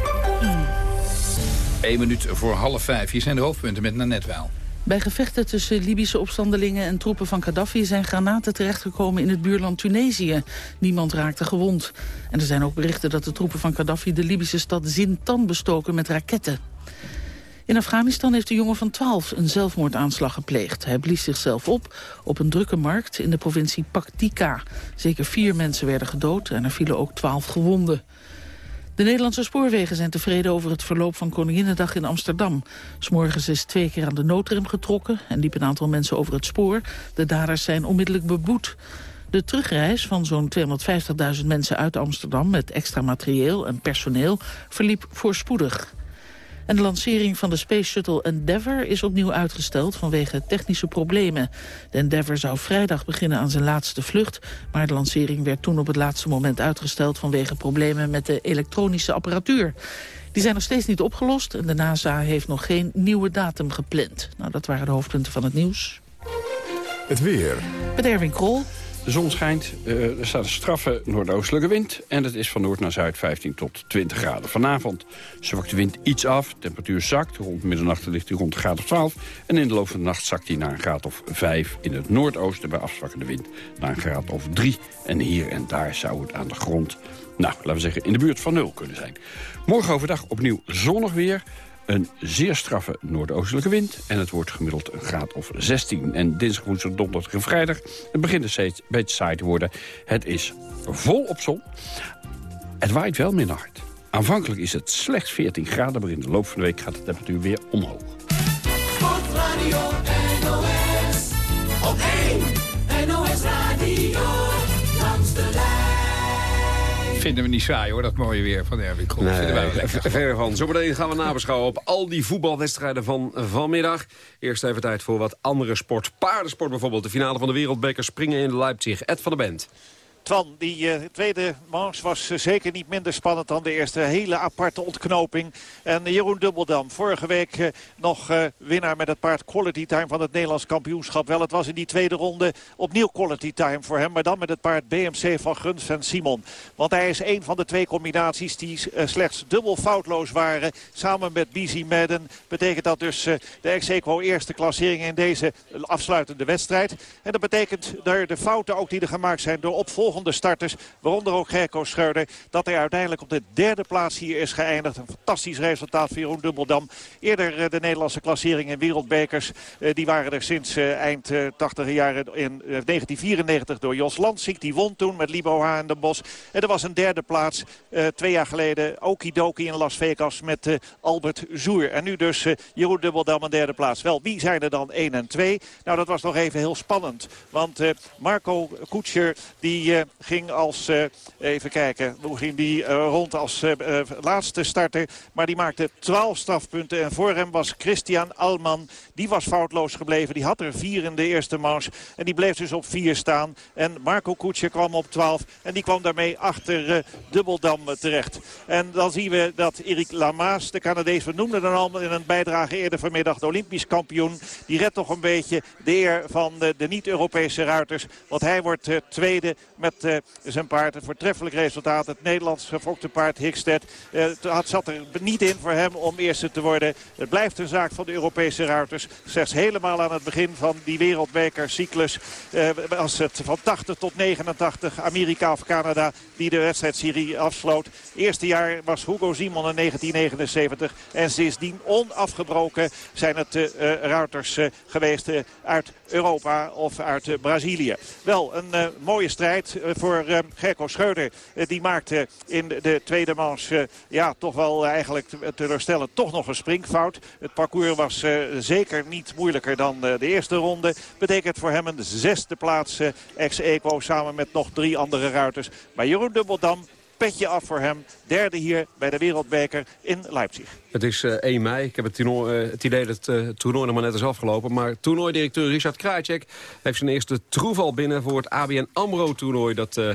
1 minuut voor half vijf. Hier zijn de hoofdpunten met Nanette Wel. Bij gevechten tussen Libische opstandelingen en troepen van Gaddafi... zijn granaten terechtgekomen in het buurland Tunesië. Niemand raakte gewond. En er zijn ook berichten dat de troepen van Gaddafi... de Libische stad Zintan bestoken met raketten. In Afghanistan heeft een jongen van 12 een zelfmoordaanslag gepleegd. Hij blies zichzelf op op een drukke markt in de provincie Paktika. Zeker vier mensen werden gedood en er vielen ook 12 gewonden. De Nederlandse spoorwegen zijn tevreden over het verloop van Koninginnedag in Amsterdam. S'morgens is twee keer aan de noodrem getrokken en liep een aantal mensen over het spoor. De daders zijn onmiddellijk beboet. De terugreis van zo'n 250.000 mensen uit Amsterdam met extra materieel en personeel verliep voorspoedig. En de lancering van de Space Shuttle Endeavour is opnieuw uitgesteld vanwege technische problemen. De Endeavour zou vrijdag beginnen aan zijn laatste vlucht, maar de lancering werd toen op het laatste moment uitgesteld vanwege problemen met de elektronische apparatuur. Die zijn nog steeds niet opgelost en de NASA heeft nog geen nieuwe datum gepland. Nou, dat waren de hoofdpunten van het nieuws. Het weer. Met Erwin Krol. De zon schijnt, uh, er staat een straffe noordoostelijke wind... en het is van noord naar zuid 15 tot 20 graden. Vanavond zwakt de wind iets af, temperatuur zakt. Rond middernacht ligt hij rond een graad of 12. En in de loop van de nacht zakt hij naar een graad of 5 in het noordoosten... bij afzwakkende wind naar een graad of 3. En hier en daar zou het aan de grond, nou, laten we zeggen, in de buurt van nul kunnen zijn. Morgen overdag opnieuw zonnig weer... Een zeer straffe noordoostelijke wind en het wordt gemiddeld een graad of 16. En dinsdag, woensdag, donderdag en vrijdag het begint er steeds een beetje saai te worden. Het is vol op zon. Het waait wel minder hard. Aanvankelijk is het slechts 14 graden, maar in de loop van de week gaat de temperatuur weer omhoog. Sportradio NOS, op 1 Vinden we niet saai hoor, dat mooie weer van Erwin Krol. Nee, Vinden wij ook lekker. ver- ver van. Zometeen gaan we nabeschouwen op al die voetbalwedstrijden van vanmiddag. Eerst even tijd voor wat andere sport. Paardensport bijvoorbeeld. De finale van de wereldbeker springen in Leipzig. Ed van der Bent. Twan, die eh, tweede manche was eh, zeker niet minder spannend dan de eerste. Hele aparte ontknoping. En Jeroen Dubbeldam, vorige week eh, nog winnaar met het paard Quality Time van het Nederlands kampioenschap. Wel, het was in die tweede ronde opnieuw Quality Time voor hem. Maar dan met het paard BMC van Guns en Simon. Want hij is een van de twee combinaties die slechts dubbel foutloos waren. Samen met BC Madden betekent dat dus de ex-equo eerste klassering in deze afsluitende wedstrijd. En dat betekent door de fouten ook die er gemaakt zijn door opvolgende starters. Waaronder ook Gerco Schreuder. Dat hij uiteindelijk op de derde plaats hier is geëindigd. Een fantastisch resultaat voor Jeroen Dubbeldam. Eerder eh, de Nederlandse klassering in wereldbekers. eh, Die waren er sinds eh, eind eh, 80 jaren in eh, 1994 door Jos Landsink. Die won toen met Libo H. en de Bos. En er was een derde plaats twee jaar geleden. Okidoki in Las Vegas met Albert Zoer. En nu dus Jeroen Dubbeldam een derde plaats. Wel, wie zijn er dan 1 en 2? Nou, dat was nog even heel spannend. Want Marco Kutscher die ging als, eh, even kijken, hoe ging die eh, rond als eh, laatste starter. Maar die maakte 12 strafpunten. En voor hem was Christian Alman. Die was foutloos gebleven. Die had er vier in de eerste manche. En die bleef dus op vier staan. En Marco Kutscher kwam op 12. En die kwam daarmee achter Dubbeldam terecht. En dan zien we dat Erik Lamaas, de Canadees, we noemden hem al in een bijdrage eerder vanmiddag, de Olympisch kampioen. Die redt toch een beetje de eer van de, de niet-Europese ruiters. Want hij wordt tweede met eh, zijn paard. Een voortreffelijk resultaat. Het Nederlands gefokte paard Hickstedt. Eh, het had, zat er niet in voor hem om eerste te worden. Het blijft een zaak van de Europese ruiters. Slechts helemaal aan het begin van die wereldbekercyclus eh, was het van 80 tot 89 Amerika of Canada die de wedstrijdserie afsloot. Eerste jaar was Hugo Simon in 1979. En sindsdien onafgebroken zijn het eh, ruiters geweest uit Europa of uit Brazilië. Wel een mooie strijd voor eh, Gerco Schreuder. Eh, die maakte in de tweede manche eh, ja, toch wel eh, eigenlijk te- teleurstellend toch nog een springfout. Het parcours was eh, zeker niet moeilijker dan eh, de eerste ronde. Betekent voor hem een zesde plaats eh, ex-equo samen met nog drie andere ruiters. Maar Jeroen Dubbeldam, petje af voor hem. Derde hier bij de Wereldbeker in Leipzig. Het is eh, 1 mei. Ik heb het, toernooi, eh, het idee dat eh, het toernooi nog maar net is afgelopen. Maar toernooidirecteur Richard Krajcek heeft zijn eerste troeval binnen... voor het ABN AMRO-toernooi dat eh,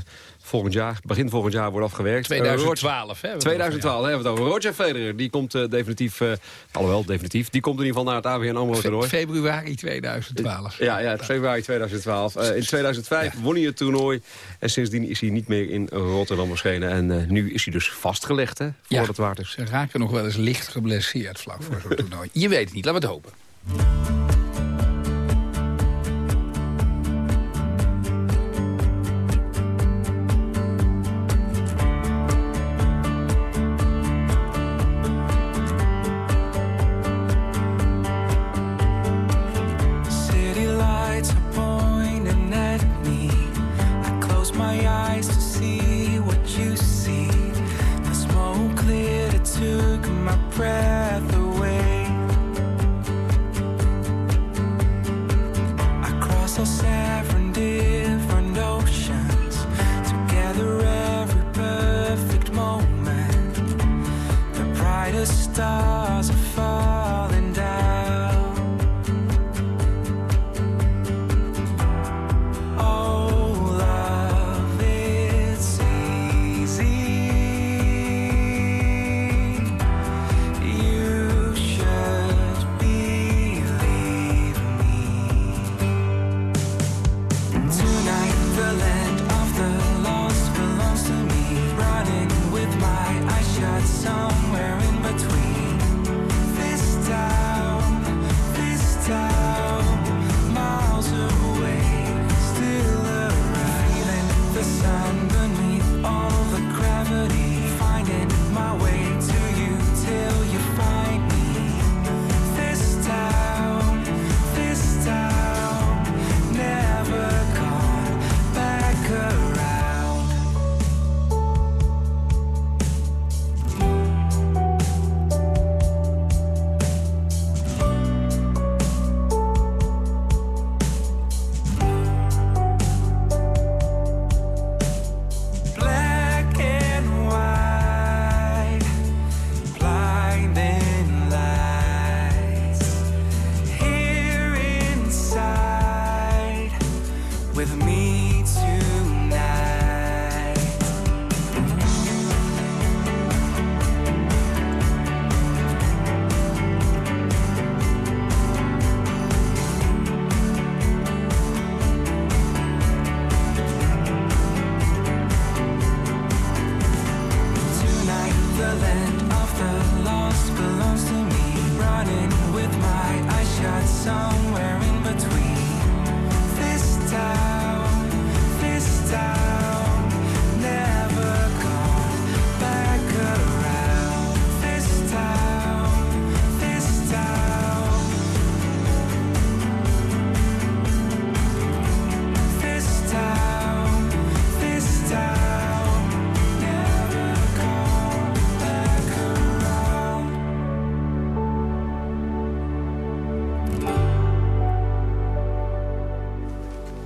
volgend jaar, begin volgend jaar wordt afgewerkt. Eh, 2012, hè, Roger- hebben we het 2012, hè, hebben we het over. Roger Federer, die komt eh, definitief... eh alhoewel, definitief. Die komt in ieder geval naar het ABN AMRO-toernooi. Februari 2012. Ja, ja, februari 2012. Eh, in 2005 won hij het toernooi. En sindsdien is hij niet meer in Rotterdam verschenen. En eh, nu is hij dus vastgelegd, hè, voor Ja. het waard is. Ze raken nog wel eens licht geblesseerd vlak voor zo'n toernooi. Je weet het niet, laten we het hopen.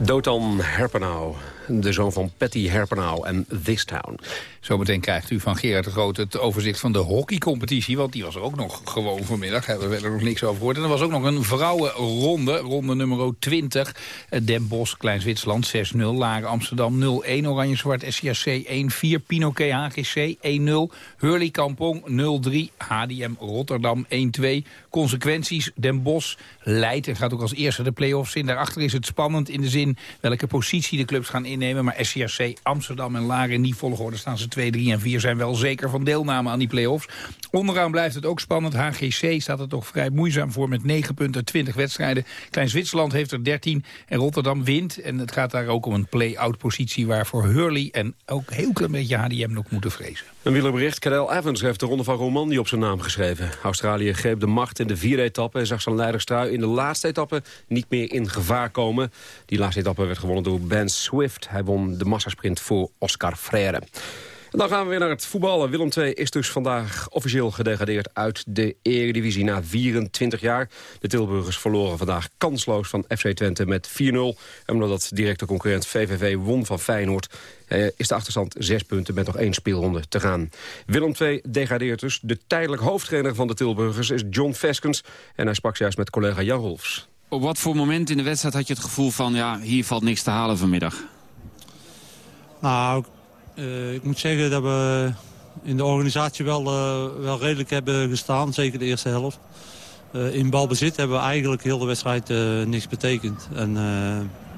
Dotan Herpenau, de zoon van Patty Herpenau en This Town. Zometeen krijgt u van Gerard de Groot het overzicht van de hockeycompetitie. Want die was er ook nog gewoon vanmiddag. Hebben we er nog niks over gehoord. En er was ook nog een vrouwenronde. Ronde nummer 20. Eh, Den Bosch, Klein-Zwitserland 6-0. Lage Amsterdam 0-1. Oranje-Zwart SCAC 1-4. Pinoquet HGC 1-0. Hurley Kampong 0-3. HDM Rotterdam 1-2. Consequenties. Den Bosch leidt en gaat ook als eerste de play-offs in. Daarachter is het spannend in de zin welke positie de clubs gaan innemen. Maar SCAC, Amsterdam en Laren in die volgorde staan ze 2, 3 en 4 zijn wel zeker van deelname aan die play-offs. Onderaan blijft het ook spannend. HGC staat er toch vrij moeizaam voor met 9 punten, 20 wedstrijden. Klein-Zwitserland heeft er 13 en Rotterdam wint. En het gaat daar ook om een play-out positie waarvoor Hurley en ook heel klein beetje HDM nog moeten vrezen. Een wielerbericht. Cadel Evans heeft de ronde van Romandie op zijn naam geschreven. Australië greep de macht in de vierde etappe... en zag zijn leiderstrui in de laatste etappe niet meer in gevaar komen. Die laatste etappe werd gewonnen door Ben Swift. Hij won de massasprint voor Oscar Freire. En dan gaan we weer naar het voetballen. Willem II is dus vandaag officieel gedegradeerd uit de Eredivisie na 24 jaar. De Tilburgers verloren vandaag kansloos van FC Twente met 4-0. En omdat directe concurrent VVV won van Feyenoord... eh, is de achterstand 6 punten met nog één speelronde te gaan. Willem II degradeert dus. De tijdelijk hoofdtrainer van de Tilburgers is John Veskens. En hij sprak juist met collega Jan Rolfs. Op wat voor moment in de wedstrijd had je het gevoel van... ja, hier valt niks te halen vanmiddag? Nou, eh, ik moet zeggen dat we in de organisatie wel, eh, wel redelijk hebben gestaan. Zeker de eerste helft. Eh, in balbezit hebben we eigenlijk heel de wedstrijd niks betekend. En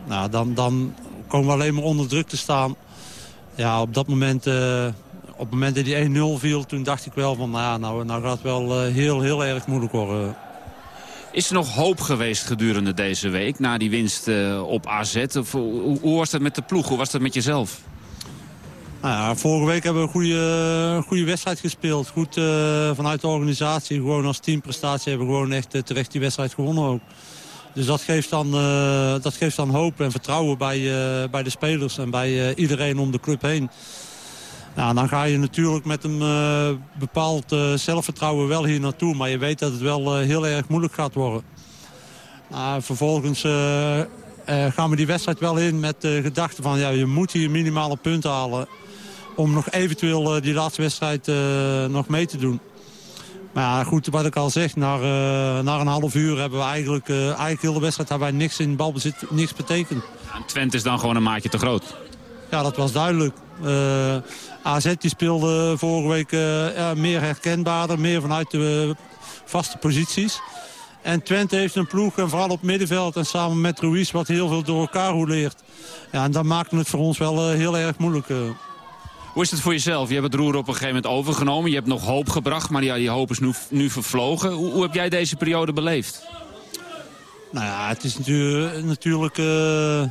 nou, dan, dan komen we alleen maar onder druk te staan. Ja, op dat moment... op het moment dat die 1-0 viel, toen dacht ik wel van... Nou, nou, nou gaat het wel heel, heel erg moeilijk worden. Is er nog hoop geweest gedurende deze week... na die winst op AZ? Hoe, hoe was dat met de ploeg? Hoe was dat met jezelf? Nou vorige week hebben we een goede, goede wedstrijd gespeeld. Goed eh, vanuit de organisatie. Gewoon als teamprestatie hebben we gewoon echt eh, terecht die wedstrijd gewonnen ook. Dus dat geeft dan, eh, dat geeft dan hoop en vertrouwen bij, bij de spelers en bij iedereen om de club heen. Nou, dan ga je natuurlijk met een bepaald zelfvertrouwen wel hier naartoe. Maar je weet dat het wel heel erg moeilijk gaat worden. Nou, vervolgens gaan we die wedstrijd wel in met de gedachte van... Ja, je moet hier minimale punten halen om nog eventueel eh, die laatste wedstrijd eh, nog mee te doen. Maar ja, goed, wat ik al zeg, na, eh, na een half uur hebben we eigenlijk, eigenlijk heel de wedstrijd hebben wij niks in balbezit, niks betekend. En Twente is dan gewoon een maatje te groot. Ja, dat was duidelijk. Eh, AZ die speelde vorige week ja, meer herkenbaarder, meer vanuit de vaste posities. En Twente heeft een ploeg, en vooral op middenveld en samen met Ruiz, wat heel veel door elkaar roleert. Ja, en dat maakt het voor ons wel heel erg moeilijk. Eh. Hoe is het voor jezelf? Je hebt het roer op een gegeven moment overgenomen. Je hebt nog hoop gebracht, maar ja, die hoop is nu, nu vervlogen. Hoe, hoe heb jij deze periode beleefd? Nou ja, het is natuurlijk, natuurlijk eh,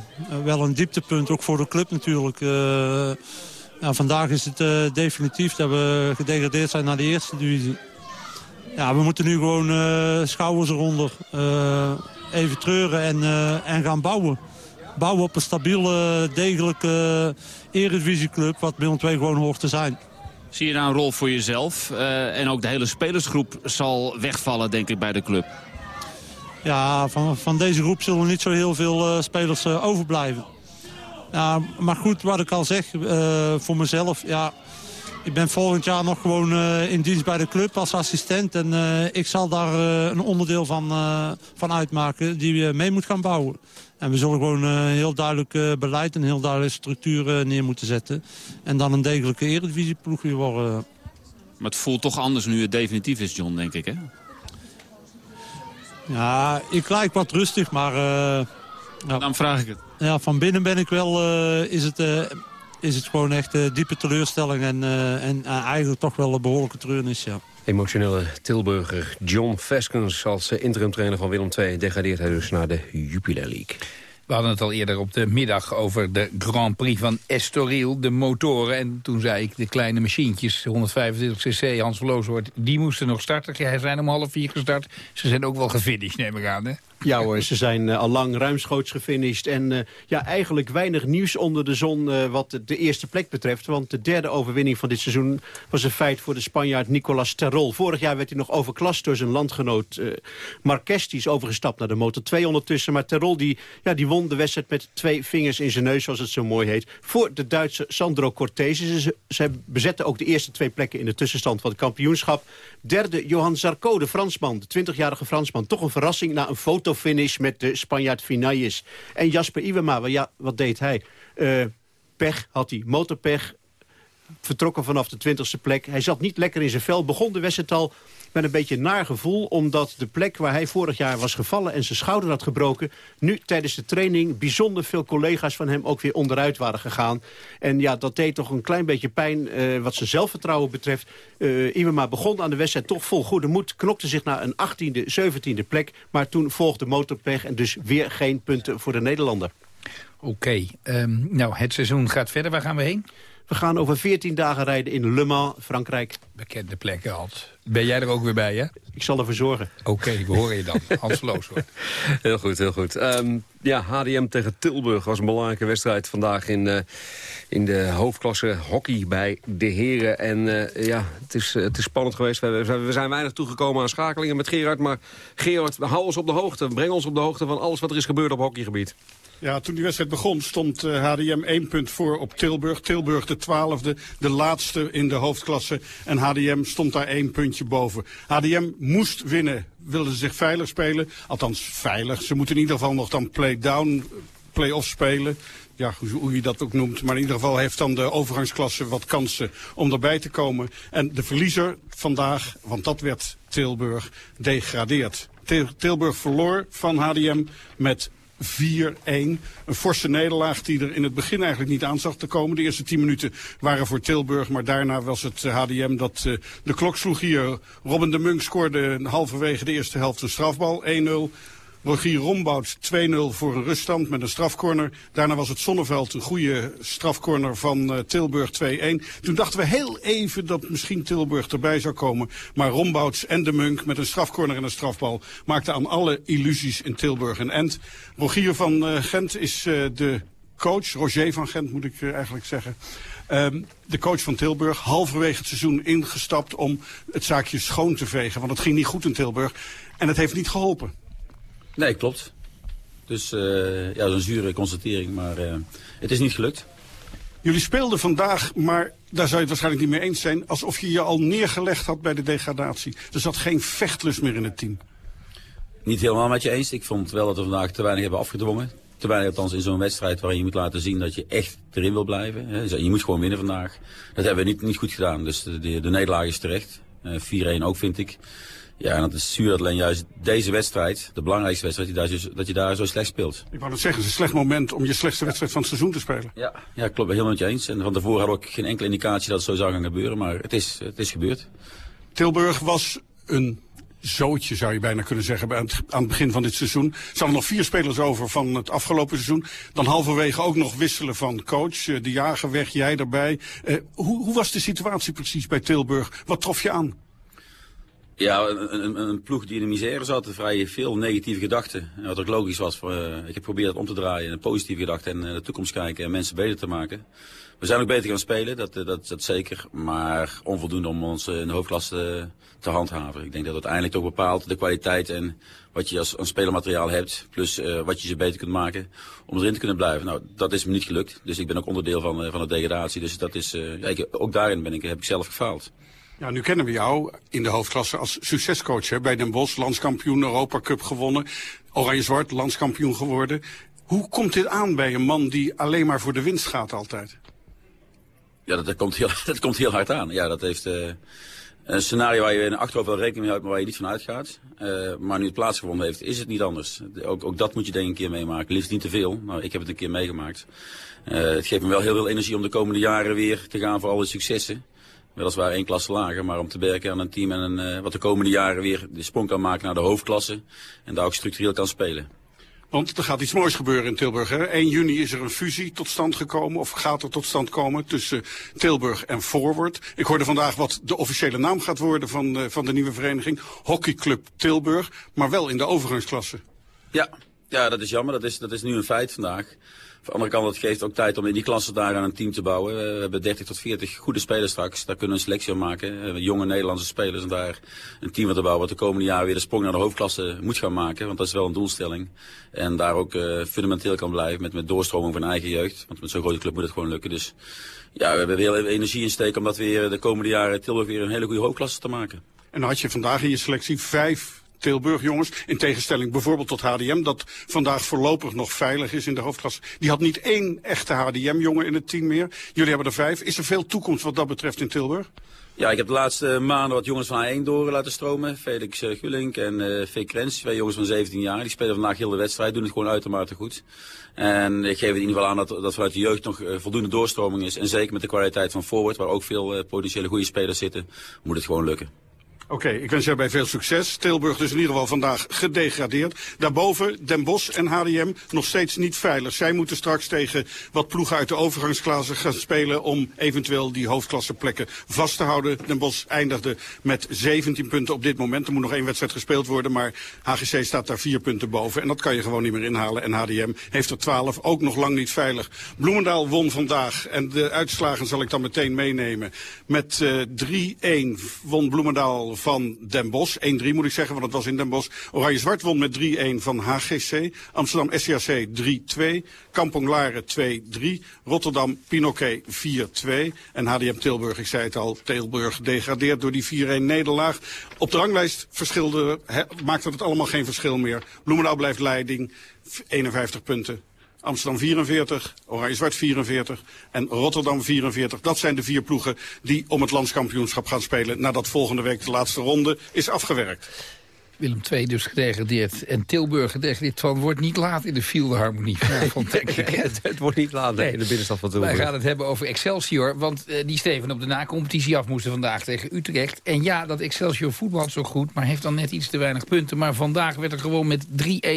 wel een dieptepunt, ook voor de club natuurlijk. Eh, ja, vandaag is het eh, definitief dat we gedegradeerd zijn naar de eerste divisie. Ja, we moeten nu gewoon eh, schouders eronder. eh, even treuren en, eh, en gaan bouwen. Bouwen op een stabiele, degelijke eredivisieclub, wat Willem II gewoon hoort te zijn. Zie je daar een rol voor jezelf? Eh, en ook de hele spelersgroep zal wegvallen, denk ik, bij de club. Ja, van, van deze groep zullen niet zo heel veel eh, spelers eh, overblijven. Ja, maar goed, wat ik al zeg, voor mezelf... Ja, ik ben volgend jaar nog gewoon in dienst bij de club als assistent. En ik zal daar een onderdeel van, van uitmaken die we mee moet gaan bouwen. En we zullen gewoon eh, heel duidelijk eh, beleid en heel duidelijke structuren neer moeten zetten. En dan een degelijke eredivisieploeg weer worden. Maar het voelt toch anders nu het definitief is, John, denk ik, hè? Ja, ik lijk wat rustig, maar... eh, ja. Dan vraag ik het. Ja, van binnen ben ik wel, eh, is, het, eh, is het gewoon echt eh, diepe teleurstelling en, eh, en eh, eigenlijk toch wel een behoorlijke treurnis, ja. Emotionele Tilburger John Veskens als eh, interim-trainer van Willem II... degradeert hij dus naar de Jupiler League. We hadden het al eerder op de middag over de Grand Prix van Estoril, de motoren. En toen zei ik, de kleine machientjes, 125cc, Hans Verlooshoort, die moesten nog starten. Ja, zijn om half vier gestart. Ze zijn ook wel gefinished, neem ik aan, hè? Ja hoor, ze zijn uh, al lang ruimschoots gefinished. En uh, ja, eigenlijk weinig nieuws onder de zon uh, wat de eerste plek betreft. Want de derde overwinning van dit seizoen was een feit voor de Spanjaard Nicolas Terrol. Vorig jaar werd hij nog overklast door zijn landgenoot Marquez. Die is overgestapt naar de Motor 2 ondertussen. Maar Terrol die, ja, die won de wedstrijd met twee vingers in zijn neus, zoals het zo mooi heet. Voor de Duitse Sandro Cortese. Ze, ze bezetten ook de eerste twee plekken in de tussenstand van het kampioenschap. Derde Johan Zarco, de Fransman, de 20-jarige Fransman. Toch een verrassing na een foto finish met de Spanjaard Vinayes. En Jasper Iwema, ja, wat deed hij? Uh, pech had hij, motorpech. Vertrokken vanaf de twintigste plek. Hij zat niet lekker in zijn vel. Begon de wedstrijd al met een beetje naar gevoel... omdat de plek waar hij vorig jaar was gevallen en zijn schouder had gebroken... nu tijdens de training bijzonder veel collega's van hem ook weer onderuit waren gegaan. En ja, dat deed toch een klein beetje pijn uh, wat zijn zelfvertrouwen betreft. Uh, begon aan de wedstrijd toch vol goede moed... knokte zich naar een 18e, 17e plek... maar toen volgde motorpech en dus weer geen punten voor de Nederlander. Oké, um, nou het seizoen gaat verder. Waar gaan we heen? We gaan over 14 dagen rijden in Le Mans, Frankrijk. Bekende plekken, Hans. Ben jij er ook weer bij, hè? Ik zal ervoor zorgen. Oké, okay, we horen je dan. Hans Loos, hoor. Heel goed, heel goed. Um, ja, HDM tegen Tilburg was een belangrijke wedstrijd vandaag in, uh, in de hoofdklasse hockey bij de heren. En uh, ja, het is, het is spannend geweest. We, we zijn weinig toegekomen aan schakelingen met Gerard. Maar Gerard, hou ons op de hoogte. Breng ons op de hoogte van alles wat er is gebeurd op hockeygebied. Ja, toen die wedstrijd begon stond uh, HDM één punt voor op Tilburg. Tilburg de twaalfde, de laatste in de hoofdklasse. En HDM stond daar één puntje boven. HDM moest winnen, wilden ze zich veilig spelen. Althans veilig, ze moeten in ieder geval nog dan play-down, play-off spelen. Ja, hoe, je dat ook noemt. Maar in ieder geval heeft dan de overgangsklasse wat kansen om erbij te komen. En de verliezer vandaag, want dat werd Tilburg, degradeert. Tilburg verloor van HDM met 4-1. Een forse nederlaag die er in het begin eigenlijk niet aan zag te komen. De eerste 10 minuten waren voor Tilburg, maar daarna was het HDM dat uh, de klok sloeg hier. Robin de Munk scoorde halverwege de eerste helft een strafbal, 1-0. Rogier Rombouts 2-0 voor een ruststand met een strafcorner. Daarna was het Zonneveld een goede strafcorner van uh, Tilburg 2-1. Toen dachten we heel even dat misschien Tilburg erbij zou komen. Maar Rombouts en de Munk met een strafcorner en een strafbal maakten aan alle illusies in Tilburg een end. Rogier van uh, Gent is uh, de coach, Roger van Gent moet ik eigenlijk zeggen. Um, de coach van Tilburg, halverwege het seizoen ingestapt om het zaakje schoon te vegen. Want het ging niet goed in Tilburg en het heeft niet geholpen. Nee, klopt. Dus uh, ja, dat is een zure constatering, maar uh, het is niet gelukt. Jullie speelden vandaag, maar daar zou je het waarschijnlijk niet mee eens zijn... alsof je je al neergelegd had bij de degradatie. Er zat geen vechtlust meer in het team. Niet helemaal met je eens. Ik vond wel dat we vandaag te weinig hebben afgedwongen. Te weinig althans in zo'n wedstrijd waarin je moet laten zien dat je echt erin wil blijven. Je moet gewoon winnen vandaag. Dat hebben we niet, niet goed gedaan, dus de, de, de nederlaag is terecht. Uh, 4-1 ook vind ik. Ja, en dat is zuur dat alleen juist deze wedstrijd, de belangrijkste wedstrijd, dat je daar, dat je daar zo slecht speelt. Ik wou het zeggen, het is een slecht moment om je slechtste wedstrijd van het seizoen te spelen. Ja, ja klopt, helemaal met je eens. En van tevoren we ook geen enkele indicatie dat het zo zou gaan gebeuren, maar het is, het is gebeurd. Tilburg was een zootje, zou je bijna kunnen zeggen, aan het, aan het begin van dit seizoen. Er hadden nog vier spelers over van het afgelopen seizoen. Dan halverwege ook nog wisselen van coach. De jager weg, jij erbij. Uh, hoe, hoe was de situatie precies bij Tilburg? Wat trof je aan? Ja, een, een, een, ploeg die in de misère zat, vrij veel negatieve gedachten. Wat ook logisch was, voor, uh, ik heb geprobeerd het om te draaien een positieve gedachte en naar de toekomst kijken en mensen beter te maken. We zijn ook beter gaan spelen, dat, dat, dat zeker, maar onvoldoende om ons in de hoofdklasse te handhaven. Ik denk dat uiteindelijk toch bepaalt de kwaliteit en wat je als, als spelermateriaal hebt, plus wat je ze beter kunt maken om erin te kunnen blijven. Nou, dat is me niet gelukt, dus ik ben ook onderdeel van, van de degradatie, dus dat is, uh, ook daarin ben ik, heb ik zelf gefaald. Ja, nu kennen we jou in de hoofdklasse als succescoach bij Den Bosch, landskampioen, Europa Cup gewonnen. Oranje-zwart, landskampioen geworden. Hoe komt dit aan bij een man die alleen maar voor de winst gaat altijd? Ja, dat, dat komt, heel, dat komt heel hard aan. Ja, dat heeft uh, een scenario waar je in achterhoofd wel rekening mee houdt, maar waar je niet van uitgaat. Uh, maar nu het plaatsgevonden heeft, is het niet anders. Ook, ook dat moet je denk ik een keer meemaken. Liefst niet te veel, maar ik heb het een keer meegemaakt. Uh, het geeft me wel heel veel energie om de komende jaren weer te gaan voor alle successen. We Weliswaar één klasse lager, maar om te werken aan een team en een, eh, wat de komende jaren weer de sprong kan maken naar de hoofdklasse. En daar ook structureel kan spelen. Want er gaat iets moois gebeuren in Tilburg. Hè? 1 juni is er een fusie tot stand gekomen, of gaat er tot stand komen, tussen Tilburg en Forward. Ik hoorde vandaag wat de officiële naam gaat worden van, eh, van de nieuwe vereniging. Hockeyclub Tilburg, maar wel in de overgangsklasse. Ja, ja dat is jammer. Dat is, dat is nu een feit vandaag. Van de andere kant, het geeft ook tijd om in die klasse daar aan een team te bouwen. Eh, We hebben 30 tot 40 goede spelers straks. Daar kunnen we een selectie aan maken. Eh, Jonge Nederlandse spelers en daar een team aan te bouwen. Wat de komende jaren weer de sprong naar de hoofdklasse moet gaan maken. Want dat is wel een doelstelling. En daar ook eh, fundamenteel kan blijven met, met doorstroming van eigen jeugd. Want met zo'n grote club moet het gewoon lukken. Dus ja, we hebben heel veel energie in steken om dat weer de komende jaren Tilburg weer een hele goede hoofdklasse te maken. En had je vandaag in je selectie vijf Tilburg jongens, in tegenstelling bijvoorbeeld tot HDM, dat vandaag voorlopig nog veilig is in de hoofdklasse. Die had niet één echte HDM-jongen in het team meer. Jullie hebben er vijf. Is er veel toekomst wat dat betreft in Tilburg? Ja, ik heb de laatste maanden wat jongens van A1 door laten stromen. Felix uh, Gullink en uh, Fik Krens, twee jongens van 17 jaar. Die spelen vandaag heel de wedstrijd, doen het gewoon uitermate goed. En ik geef in ieder geval aan dat, dat vanuit de jeugd nog uh, voldoende doorstroming is. En zeker met de kwaliteit van forward, waar ook veel potentiële goede spelers zitten, moet het gewoon lukken. Oké, ik wens bij veel succes. Tilburg dus in ieder geval vandaag gedegradeerd. Daarboven Den Bosch en HDM nog steeds niet veilig. Zij moeten straks tegen wat ploegen uit de overgangsklasse gaan spelen... om eventueel die hoofdklasseplekken vast te houden. Den Bosch eindigde met 17 punten op dit moment. Er moet nog één wedstrijd gespeeld worden, maar HGC staat daar vier punten boven. En dat kan je gewoon niet meer inhalen. En HDM heeft er 12, ook nog lang niet veilig. Bloemendaal won vandaag en de uitslagen zal ik dan meteen meenemen. Met uh, 3-1 won Bloemendaal van Den Bosch. 1-3 moet ik zeggen, want het was in Den Bosch. Oranje-Zwart won met 3-1 van HGC. Amsterdam SCAC 3-2. Kampong Laren 2-3. Rotterdam Pinoquet 4-2. En HDM Tilburg, ik zei het al, Tilburg gedegradeerd door die 4-1 nederlaag. Op de ranglijst verschilde, he, maakte het allemaal geen verschil meer. Bloemendaal blijft leiding, 51 punten. Amsterdam 44, Oranje-Zwart 44 en Rotterdam 44. Dat zijn de vier ploegen die om het landskampioenschap gaan spelen... nadat volgende week de laatste ronde is afgewerkt. Willem II dus gedegradeerd en Tilburg gedegradeerd van... wordt niet laat in de denk ik. het, het, wordt niet laat nee, in de binnenstad van Tilburg. Wij gaan het hebben over Excelsior, want uh, die steven op de nacompetitie af moesten vandaag tegen Utrecht. En ja, dat Excelsior voetbalt zo goed, maar heeft dan net iets te weinig punten. Maar vandaag werd er gewoon met 3-1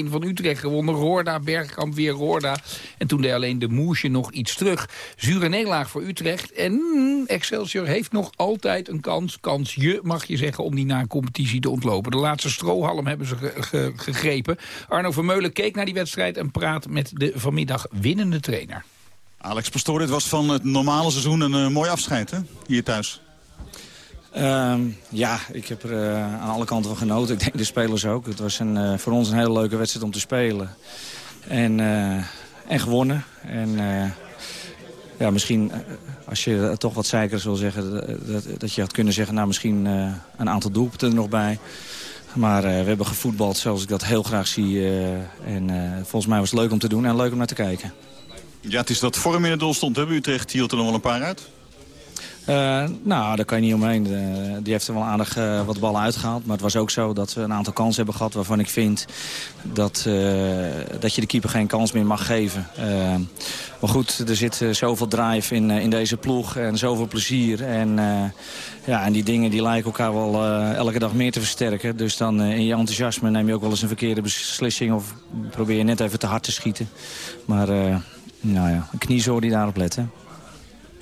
van Utrecht gewonnen. Roorda, Bergkamp weer Roorda. En toen deed alleen de Moesje nog iets terug. Zure nederlaag voor Utrecht. En mm, Excelsior heeft nog altijd een kans, kansje mag je zeggen, om die nacompetitie te ontlopen. De laatste stroom strohalm hebben ze ge ge gegrepen. Arno Vermeulen keek naar die wedstrijd en praat met de vanmiddag winnende trainer. Alex Pastoor, dit was van het normale seizoen een uh, mooi afscheid, hè? Hier thuis. Um, ja, ik heb er uh, aan alle kanten van genoten. Ik denk de spelers ook. Het was een, uh, voor ons een hele leuke wedstrijd om te spelen. En, en gewonnen. En ja, misschien, als je toch wat zeikers wil zeggen... Dat, dat je had kunnen zeggen, nou misschien een aantal doelpunten er nog bij... Maar uh, we hebben gevoetbald zoals ik dat heel graag zie. Uh, en uh, volgens mij was het leuk om te doen en leuk om naar te kijken. Ja, het is dat vorm in het doel stond, hè? Utrecht hield er nog wel een paar uit. Nou, daar kan je niet omheen. die heeft er wel aardig wat ballen uitgehaald. Maar het was ook zo dat we een aantal kansen hebben gehad... waarvan ik vind dat, dat je de keeper geen kans meer mag geven. maar goed, er zit zoveel drive in, in deze ploeg en zoveel plezier. En ja, en die dingen die lijken elkaar wel elke dag meer te versterken. Dus dan in je enthousiasme neem je ook wel eens een verkeerde beslissing... of probeer je net even te hard te schieten. Maar nou ja, een kniezoor die daarop let.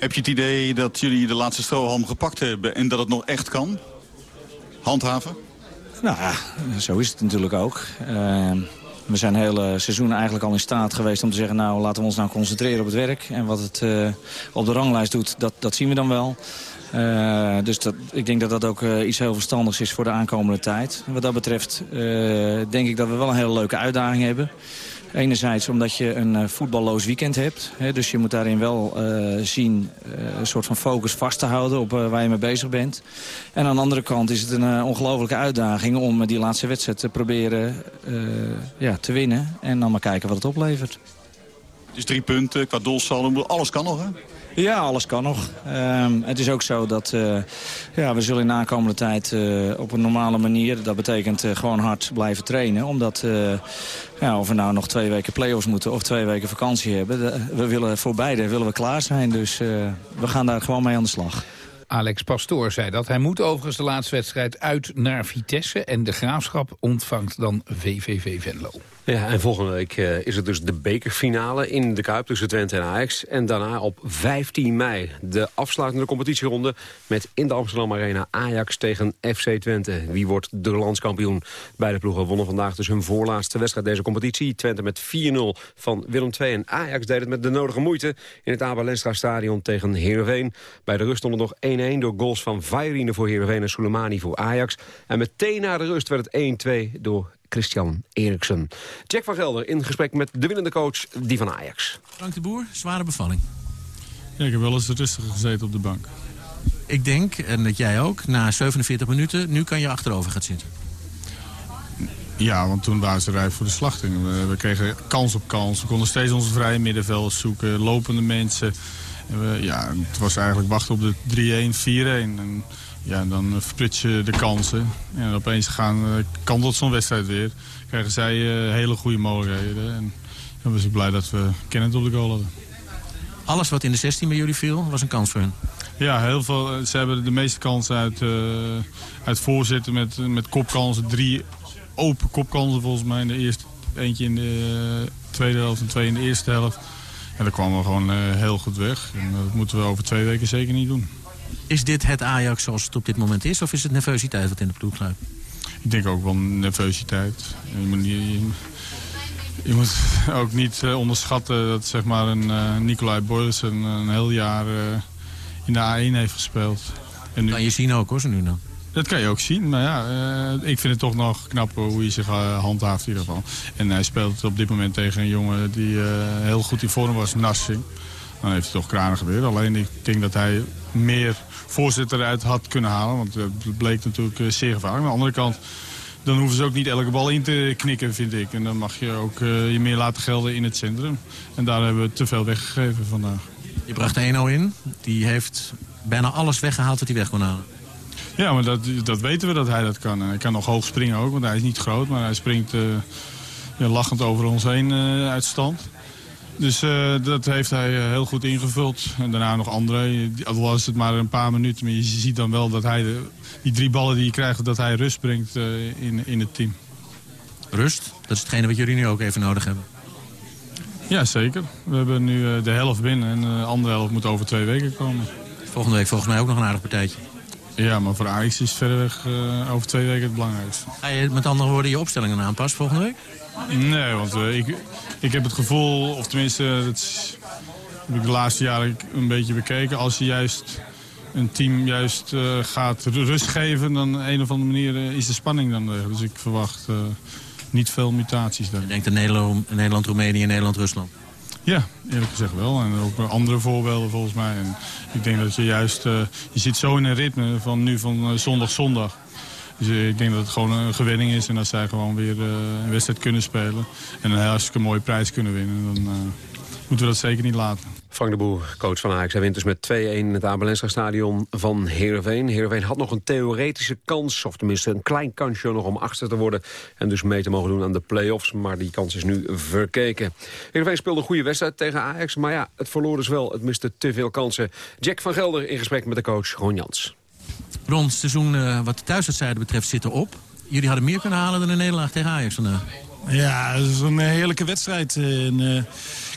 Heb je het idee dat jullie de laatste strohalm gepakt hebben... en dat het nog echt kan? Handhaven? Nou ja, zo is het natuurlijk ook. we zijn het hele seizoen eigenlijk al in staat geweest om te zeggen... nou, laten we ons nou concentreren op het werk. En wat het op de ranglijst doet, dat, dat zien we dan wel. Uh, dus dat, ik denk dat dat ook uh, iets heel verstandigs is voor de aankomende tijd. Wat dat betreft denk ik dat we wel een hele leuke uitdaging hebben. Enerzijds omdat je een voetballoos weekend hebt. Hè, dus je moet daarin wel zien een soort van focus vast te houden op waar je mee bezig bent. En aan de andere kant is het een ongelofelijke uitdaging om die laatste wedstrijd te proberen ja, te winnen. En dan maar kijken wat het oplevert. Dus drie punten qua doelsaldo, alles kan nog hè? Ja, alles kan nog. Um, het is ook zo dat uh, ja, we zullen in de aankomende tijd uh, op een normale manier... dat betekent uh, gewoon hard blijven trainen. Omdat ja, of we nou nog twee weken play-offs moeten of twee weken vakantie hebben... we willen voor beide willen we klaar zijn. Dus we gaan daar gewoon mee aan de slag. Alex Pastoor zei dat. Hij moet overigens de laatste wedstrijd uit naar Vitesse... en de Graafschap ontvangt dan VVV Venlo. Ja, en volgende week eh, is het dus de bekerfinale in de Kuip tussen Twente en Ajax. En daarna op 15 mei de afsluitende competitieronde... met in de Amsterdam Arena Ajax tegen FC Twente. Wie wordt de landskampioen? Beide ploegen wonnen vandaag dus hun voorlaatste wedstrijd deze competitie. Twente met 4-0 van Willem II en Ajax deed het met de nodige moeite... in het Abel Lenstra stadion tegen Heerenveen. Bij de rust stond nog 1-1 door goals van Vairine voor Heerenveen en Soleimani voor Ajax. En meteen na de rust werd het 1-2 door Christian Eriksen. Jack van Gelder in gesprek met de winnende coach, die van Ajax. Frank de Boer, zware bevalling. Ja, ik heb wel eens rustiger gezeten op de bank. Ik denk, en dat jij ook, na 47 minuten, nu kan je achterover gaan zitten. Ja, want toen waren ze rijp voor de slachting. We, we kregen kans op kans. We konden steeds onze vrije middenveld zoeken. Lopende mensen. Ja, het was eigenlijk wachten op de 3-1, 4-1. En ja, dan verprits je de kansen. En opeens gaan, eh, kantelt zo'n wedstrijd weer. Krijgen zij eh, hele goede mogelijkheden. En dan was ik blij dat we Kenneth op de goal hadden. Alles wat in de 16 bij jullie viel, was een kans voor hun. Ja, heel veel. eh, Ze hebben de meeste kansen uit, eh, uit voorzitten met, met kopkansen. Drie open kopkansen volgens mij in de eerste. Eentje in de tweede helft en twee in de eerste helft. En daar kwamen we gewoon eh, heel goed weg. En dat moeten we over twee weken zeker niet doen. Is dit het Ajax zoals het op dit moment is? Of is het nervositeit wat in de ploeg sluipt? Ik denk ook wel nervositeit. Je moet, je, je moet ook niet eh, onderschatten dat zeg maar, een uh, Nicolai Boyles een, een heel jaar eh, in de A1 heeft gespeeld. En nu, Kan je zien ook hoor, zo nu dan. Dat kan je ook zien, maar ja, eh, ik vind het toch nog knap hoe hij zich eh, handhaaft in ieder geval. En hij speelt op dit moment tegen een jongen die eh, heel goed in vorm was, Nassing. Dan heeft hij toch kranig gebeurd. Alleen ik denk dat hij meer voorzitter eruit had kunnen halen, want het bleek natuurlijk zeer gevaarlijk. Aan de andere kant, dan hoeven ze ook niet elke bal in te knikken, vind ik. En dan mag je ook je meer laten gelden in het centrum. En daar hebben we te veel weggegeven vandaag. Je bracht 1-0 in. Die heeft bijna alles weggehaald wat hij weg kon halen. Ja, maar dat, dat weten we dat hij dat kan. En hij kan nog hoog springen ook, want hij is niet groot. Maar hij springt eh, ja, lachend over ons heen eh, uit stand. Dus eh, dat heeft hij heel goed ingevuld. En daarna nog André. Al was het maar een paar minuten. Maar je ziet dan wel dat hij de, die drie ballen die je krijgt... dat hij rust brengt in, in het team. Rust, dat is hetgene wat jullie nu ook even nodig hebben. Ja, zeker. We hebben nu de helft binnen. En de andere helft moet over twee weken komen. Volgende week volgens mij ook nog een aardig partijtje. Ja, maar voor Ajax is verreweg eh, over twee weken het belangrijkste. Ga je met andere woorden je opstellingen aanpassen volgende week? Nee, want eh, ik, ik heb het gevoel, of tenminste, dat is- heb ik de laatste jaren een beetje bekeken. Als je juist een team juist eh, gaat rust geven, dan een of andere manier eh, is de spanning dan weg. Dus ik verwacht eh, niet veel mutaties daar. Je denkt aan Nederland, Nederland Roemenië en Nederland-Rusland. Ja, eerlijk gezegd wel. En ook andere voorbeelden volgens mij. En ik denk dat je juist, eh, je zit zo in een ritme van nu van eh, zondag zondag. Dus eh, ik denk dat het gewoon een gewenning is. En als zij gewoon weer een wedstrijd kunnen spelen. En een hartstikke mooie prijs kunnen winnen. Dan moeten we dat zeker niet laten. Frank de Boer, coach van Ajax. Hij wint dus met 2-1 in het Abelenska stadion van Heerenveen. Heerenveen had nog een theoretische kans, of tenminste een klein kansje nog om achter te worden. En dus mee te mogen doen aan de play-offs, maar die kans is nu verkeken. Heerenveen speelde een goede wedstrijd tegen Ajax, maar ja, het verloor dus wel. Het miste te veel kansen. Jack van Gelder in gesprek met de coach Ron Jans. Ron, het seizoen eh, wat de thuiswedstrijden betreft zit erop. Jullie hadden meer kunnen halen dan een nederlaag tegen Ajax vandaag. Ja, het is een heerlijke wedstrijd. Eh, en, eh,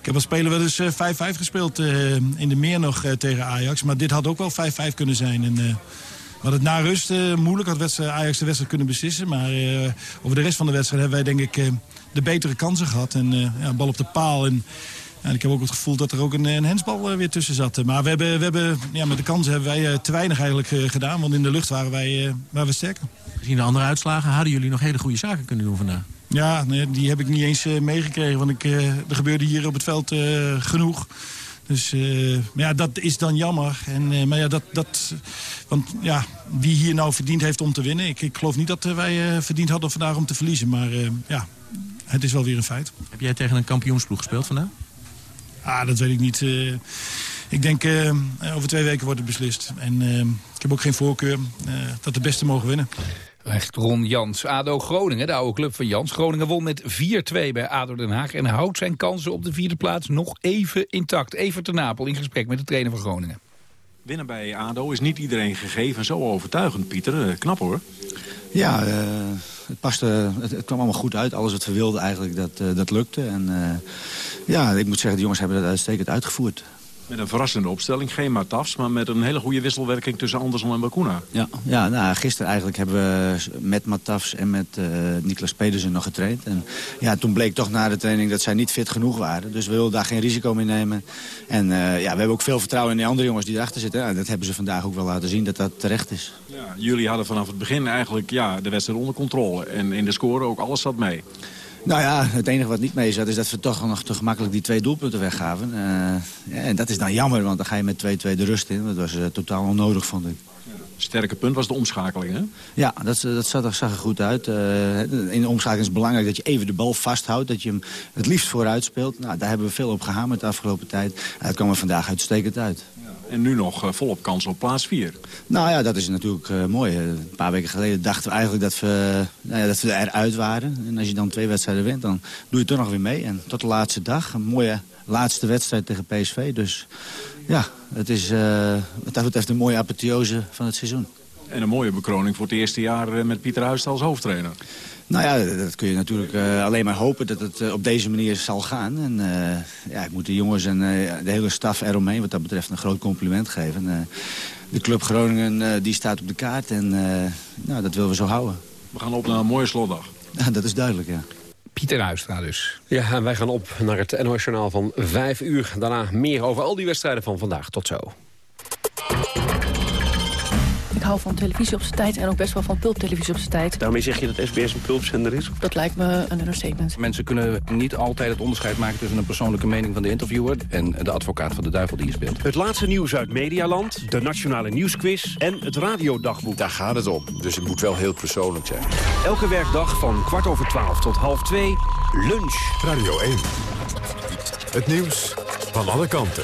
ik heb als speler wel eens eh, 5-5 gespeeld eh, in de meer nog eh, tegen Ajax. Maar dit had ook wel 5-5 kunnen zijn. En, eh, hadden het na rust eh, moeilijk. Had Ajax de wedstrijd kunnen beslissen. Maar eh, over de rest van de wedstrijd hebben wij denk ik eh, de betere kansen gehad. En eh, ja, bal op de paal. En, ik heb ook het gevoel dat er ook een, een hensbal eh, weer tussen zat. Maar we hebben, we hebben, ja, met de kansen hebben wij eh, te weinig eigenlijk eh, gedaan. Want in de lucht waren wij, eh, waren we sterker. Gezien de andere uitslagen hadden jullie nog hele goede zaken kunnen doen vandaag. Ja, nee, die heb ik niet eens eh, meegekregen. Want ik, eh, er gebeurde hier op het veld eh, genoeg. Dus maar ja, dat is dan jammer. En, maar ja, dat, dat, want ja, wie hier nou verdiend heeft om te winnen. Ik, ik geloof niet dat wij verdiend hadden vandaag om te verliezen. Maar ja, het is wel weer een feit. Heb jij tegen een kampioensploeg gespeeld vandaag? Ah, dat weet ik niet. Ik denk, over twee weken wordt het beslist. En ik heb ook geen voorkeur dat de beste mogen winnen. Echt Ron Jans. ADO Groningen, de oude club van Jans. Groningen won met 4-2 bij ADO Den Haag... en houdt zijn kansen op de vierde plaats nog even intact. Even te Napel in gesprek met de trainer van Groningen. Winnen bij ADO is niet iedereen gegeven. Zo overtuigend, Pieter. Eh, knap hoor. Ja, eh, het, paste, het, het kwam allemaal goed uit. Alles wat we wilden eigenlijk, dat, eh, dat lukte. En eh, ja, ik moet zeggen, de jongens hebben dat uitstekend uitgevoerd. Met een verrassende opstelling. Geen Matafs, maar met een hele goede wisselwerking tussen Anderson en Bakuna. Ja, ja nou, gisteren eigenlijk hebben we met Matafs en met eh Niklas Pedersen nog getraind. En ja, toen bleek toch na de training dat zij niet fit genoeg waren. Dus we wilden daar geen risico mee nemen. En eh, ja, we hebben ook veel vertrouwen in die andere jongens die erachter zitten. Ja, dat hebben ze vandaag ook wel laten zien dat dat terecht is. Ja, jullie hadden vanaf het begin eigenlijk ja, de wedstrijd onder controle. En in de score ook alles zat mee. Nou ja, het enige wat niet mee zat is dat we toch nog te gemakkelijk die twee doelpunten weggaven. Eh, ja, en dat is dan jammer, want dan ga je met 2-2 de rust in. Dat was eh, totaal onnodig, vond ik. Sterke punt was de omschakeling, hè? Ja, dat, dat zag, er- zag er goed uit. Eh, in de omschakeling is het belangrijk dat je even de bal vasthoudt. Dat je hem het liefst vooruit speelt. Nou, daar hebben we veel op gehamerd de afgelopen tijd. Dat kwam er vandaag uitstekend uit. En nu nog eh, volop kans op plaats 4. Nou ja, dat is natuurlijk eh, mooi. Een paar weken geleden dachten we eigenlijk dat we, nou ja, dat we eruit waren. En als je dan twee wedstrijden wint, dan doe je toch nog weer mee. En tot de laatste dag, een mooie laatste wedstrijd tegen PSV. Dus ja, het is eh, wat dat betreft een mooie apotheose van het seizoen. En een mooie bekroning voor het eerste jaar met Pieter Huist als hoofdtrainer. Nou ja, dat kun je natuurlijk eh, alleen maar hopen dat het eh, op deze manier zal gaan. En eh, ja, ik moet de jongens en eh, de hele staf eromheen wat dat betreft een groot compliment geven. Eh, de Club Groningen eh, die staat op de kaart en eh, nou, dat willen we zo houden. We gaan op naar een mooie slotdag. Ja, dat is duidelijk, ja. Pieter Huistra dus. Ja, en wij gaan op naar het NOS Journaal van 5 uur. Daarna meer over al die wedstrijden van vandaag. Tot zo. Hou van televisie op zijn tijd en ook best wel van pulptelevisie op zijn tijd. Daarmee zeg je dat SBS een pulpzender is? Dat lijkt me een understatement. Mensen kunnen niet altijd het onderscheid maken tussen een persoonlijke mening van de interviewer en de advocaat van de duivel die je speelt. Het laatste nieuws uit Medialand, de Nationale Nieuwsquiz en het Radiodagboek. Daar gaat het om, dus het moet wel heel persoonlijk zijn. Elke werkdag van kwart over twaalf tot half twee, lunch. Radio 1. Het nieuws van alle kanten.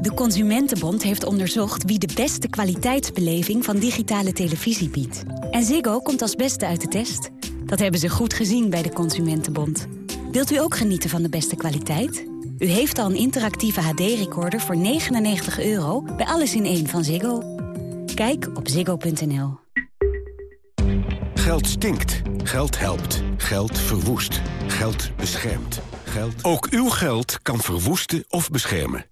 De Consumentenbond heeft onderzocht wie de beste kwaliteitsbeleving van digitale televisie biedt. En Ziggo komt als beste uit de test. Dat hebben ze goed gezien bij de Consumentenbond. Wilt u ook genieten van de beste kwaliteit? U heeft al een interactieve HD-recorder voor 99 euro bij Alles in één van Ziggo. Kijk op ziggo.nl. Geld stinkt. Geld helpt. Geld verwoest. Geld beschermt. Geld... Ook uw geld kan verwoesten of beschermen.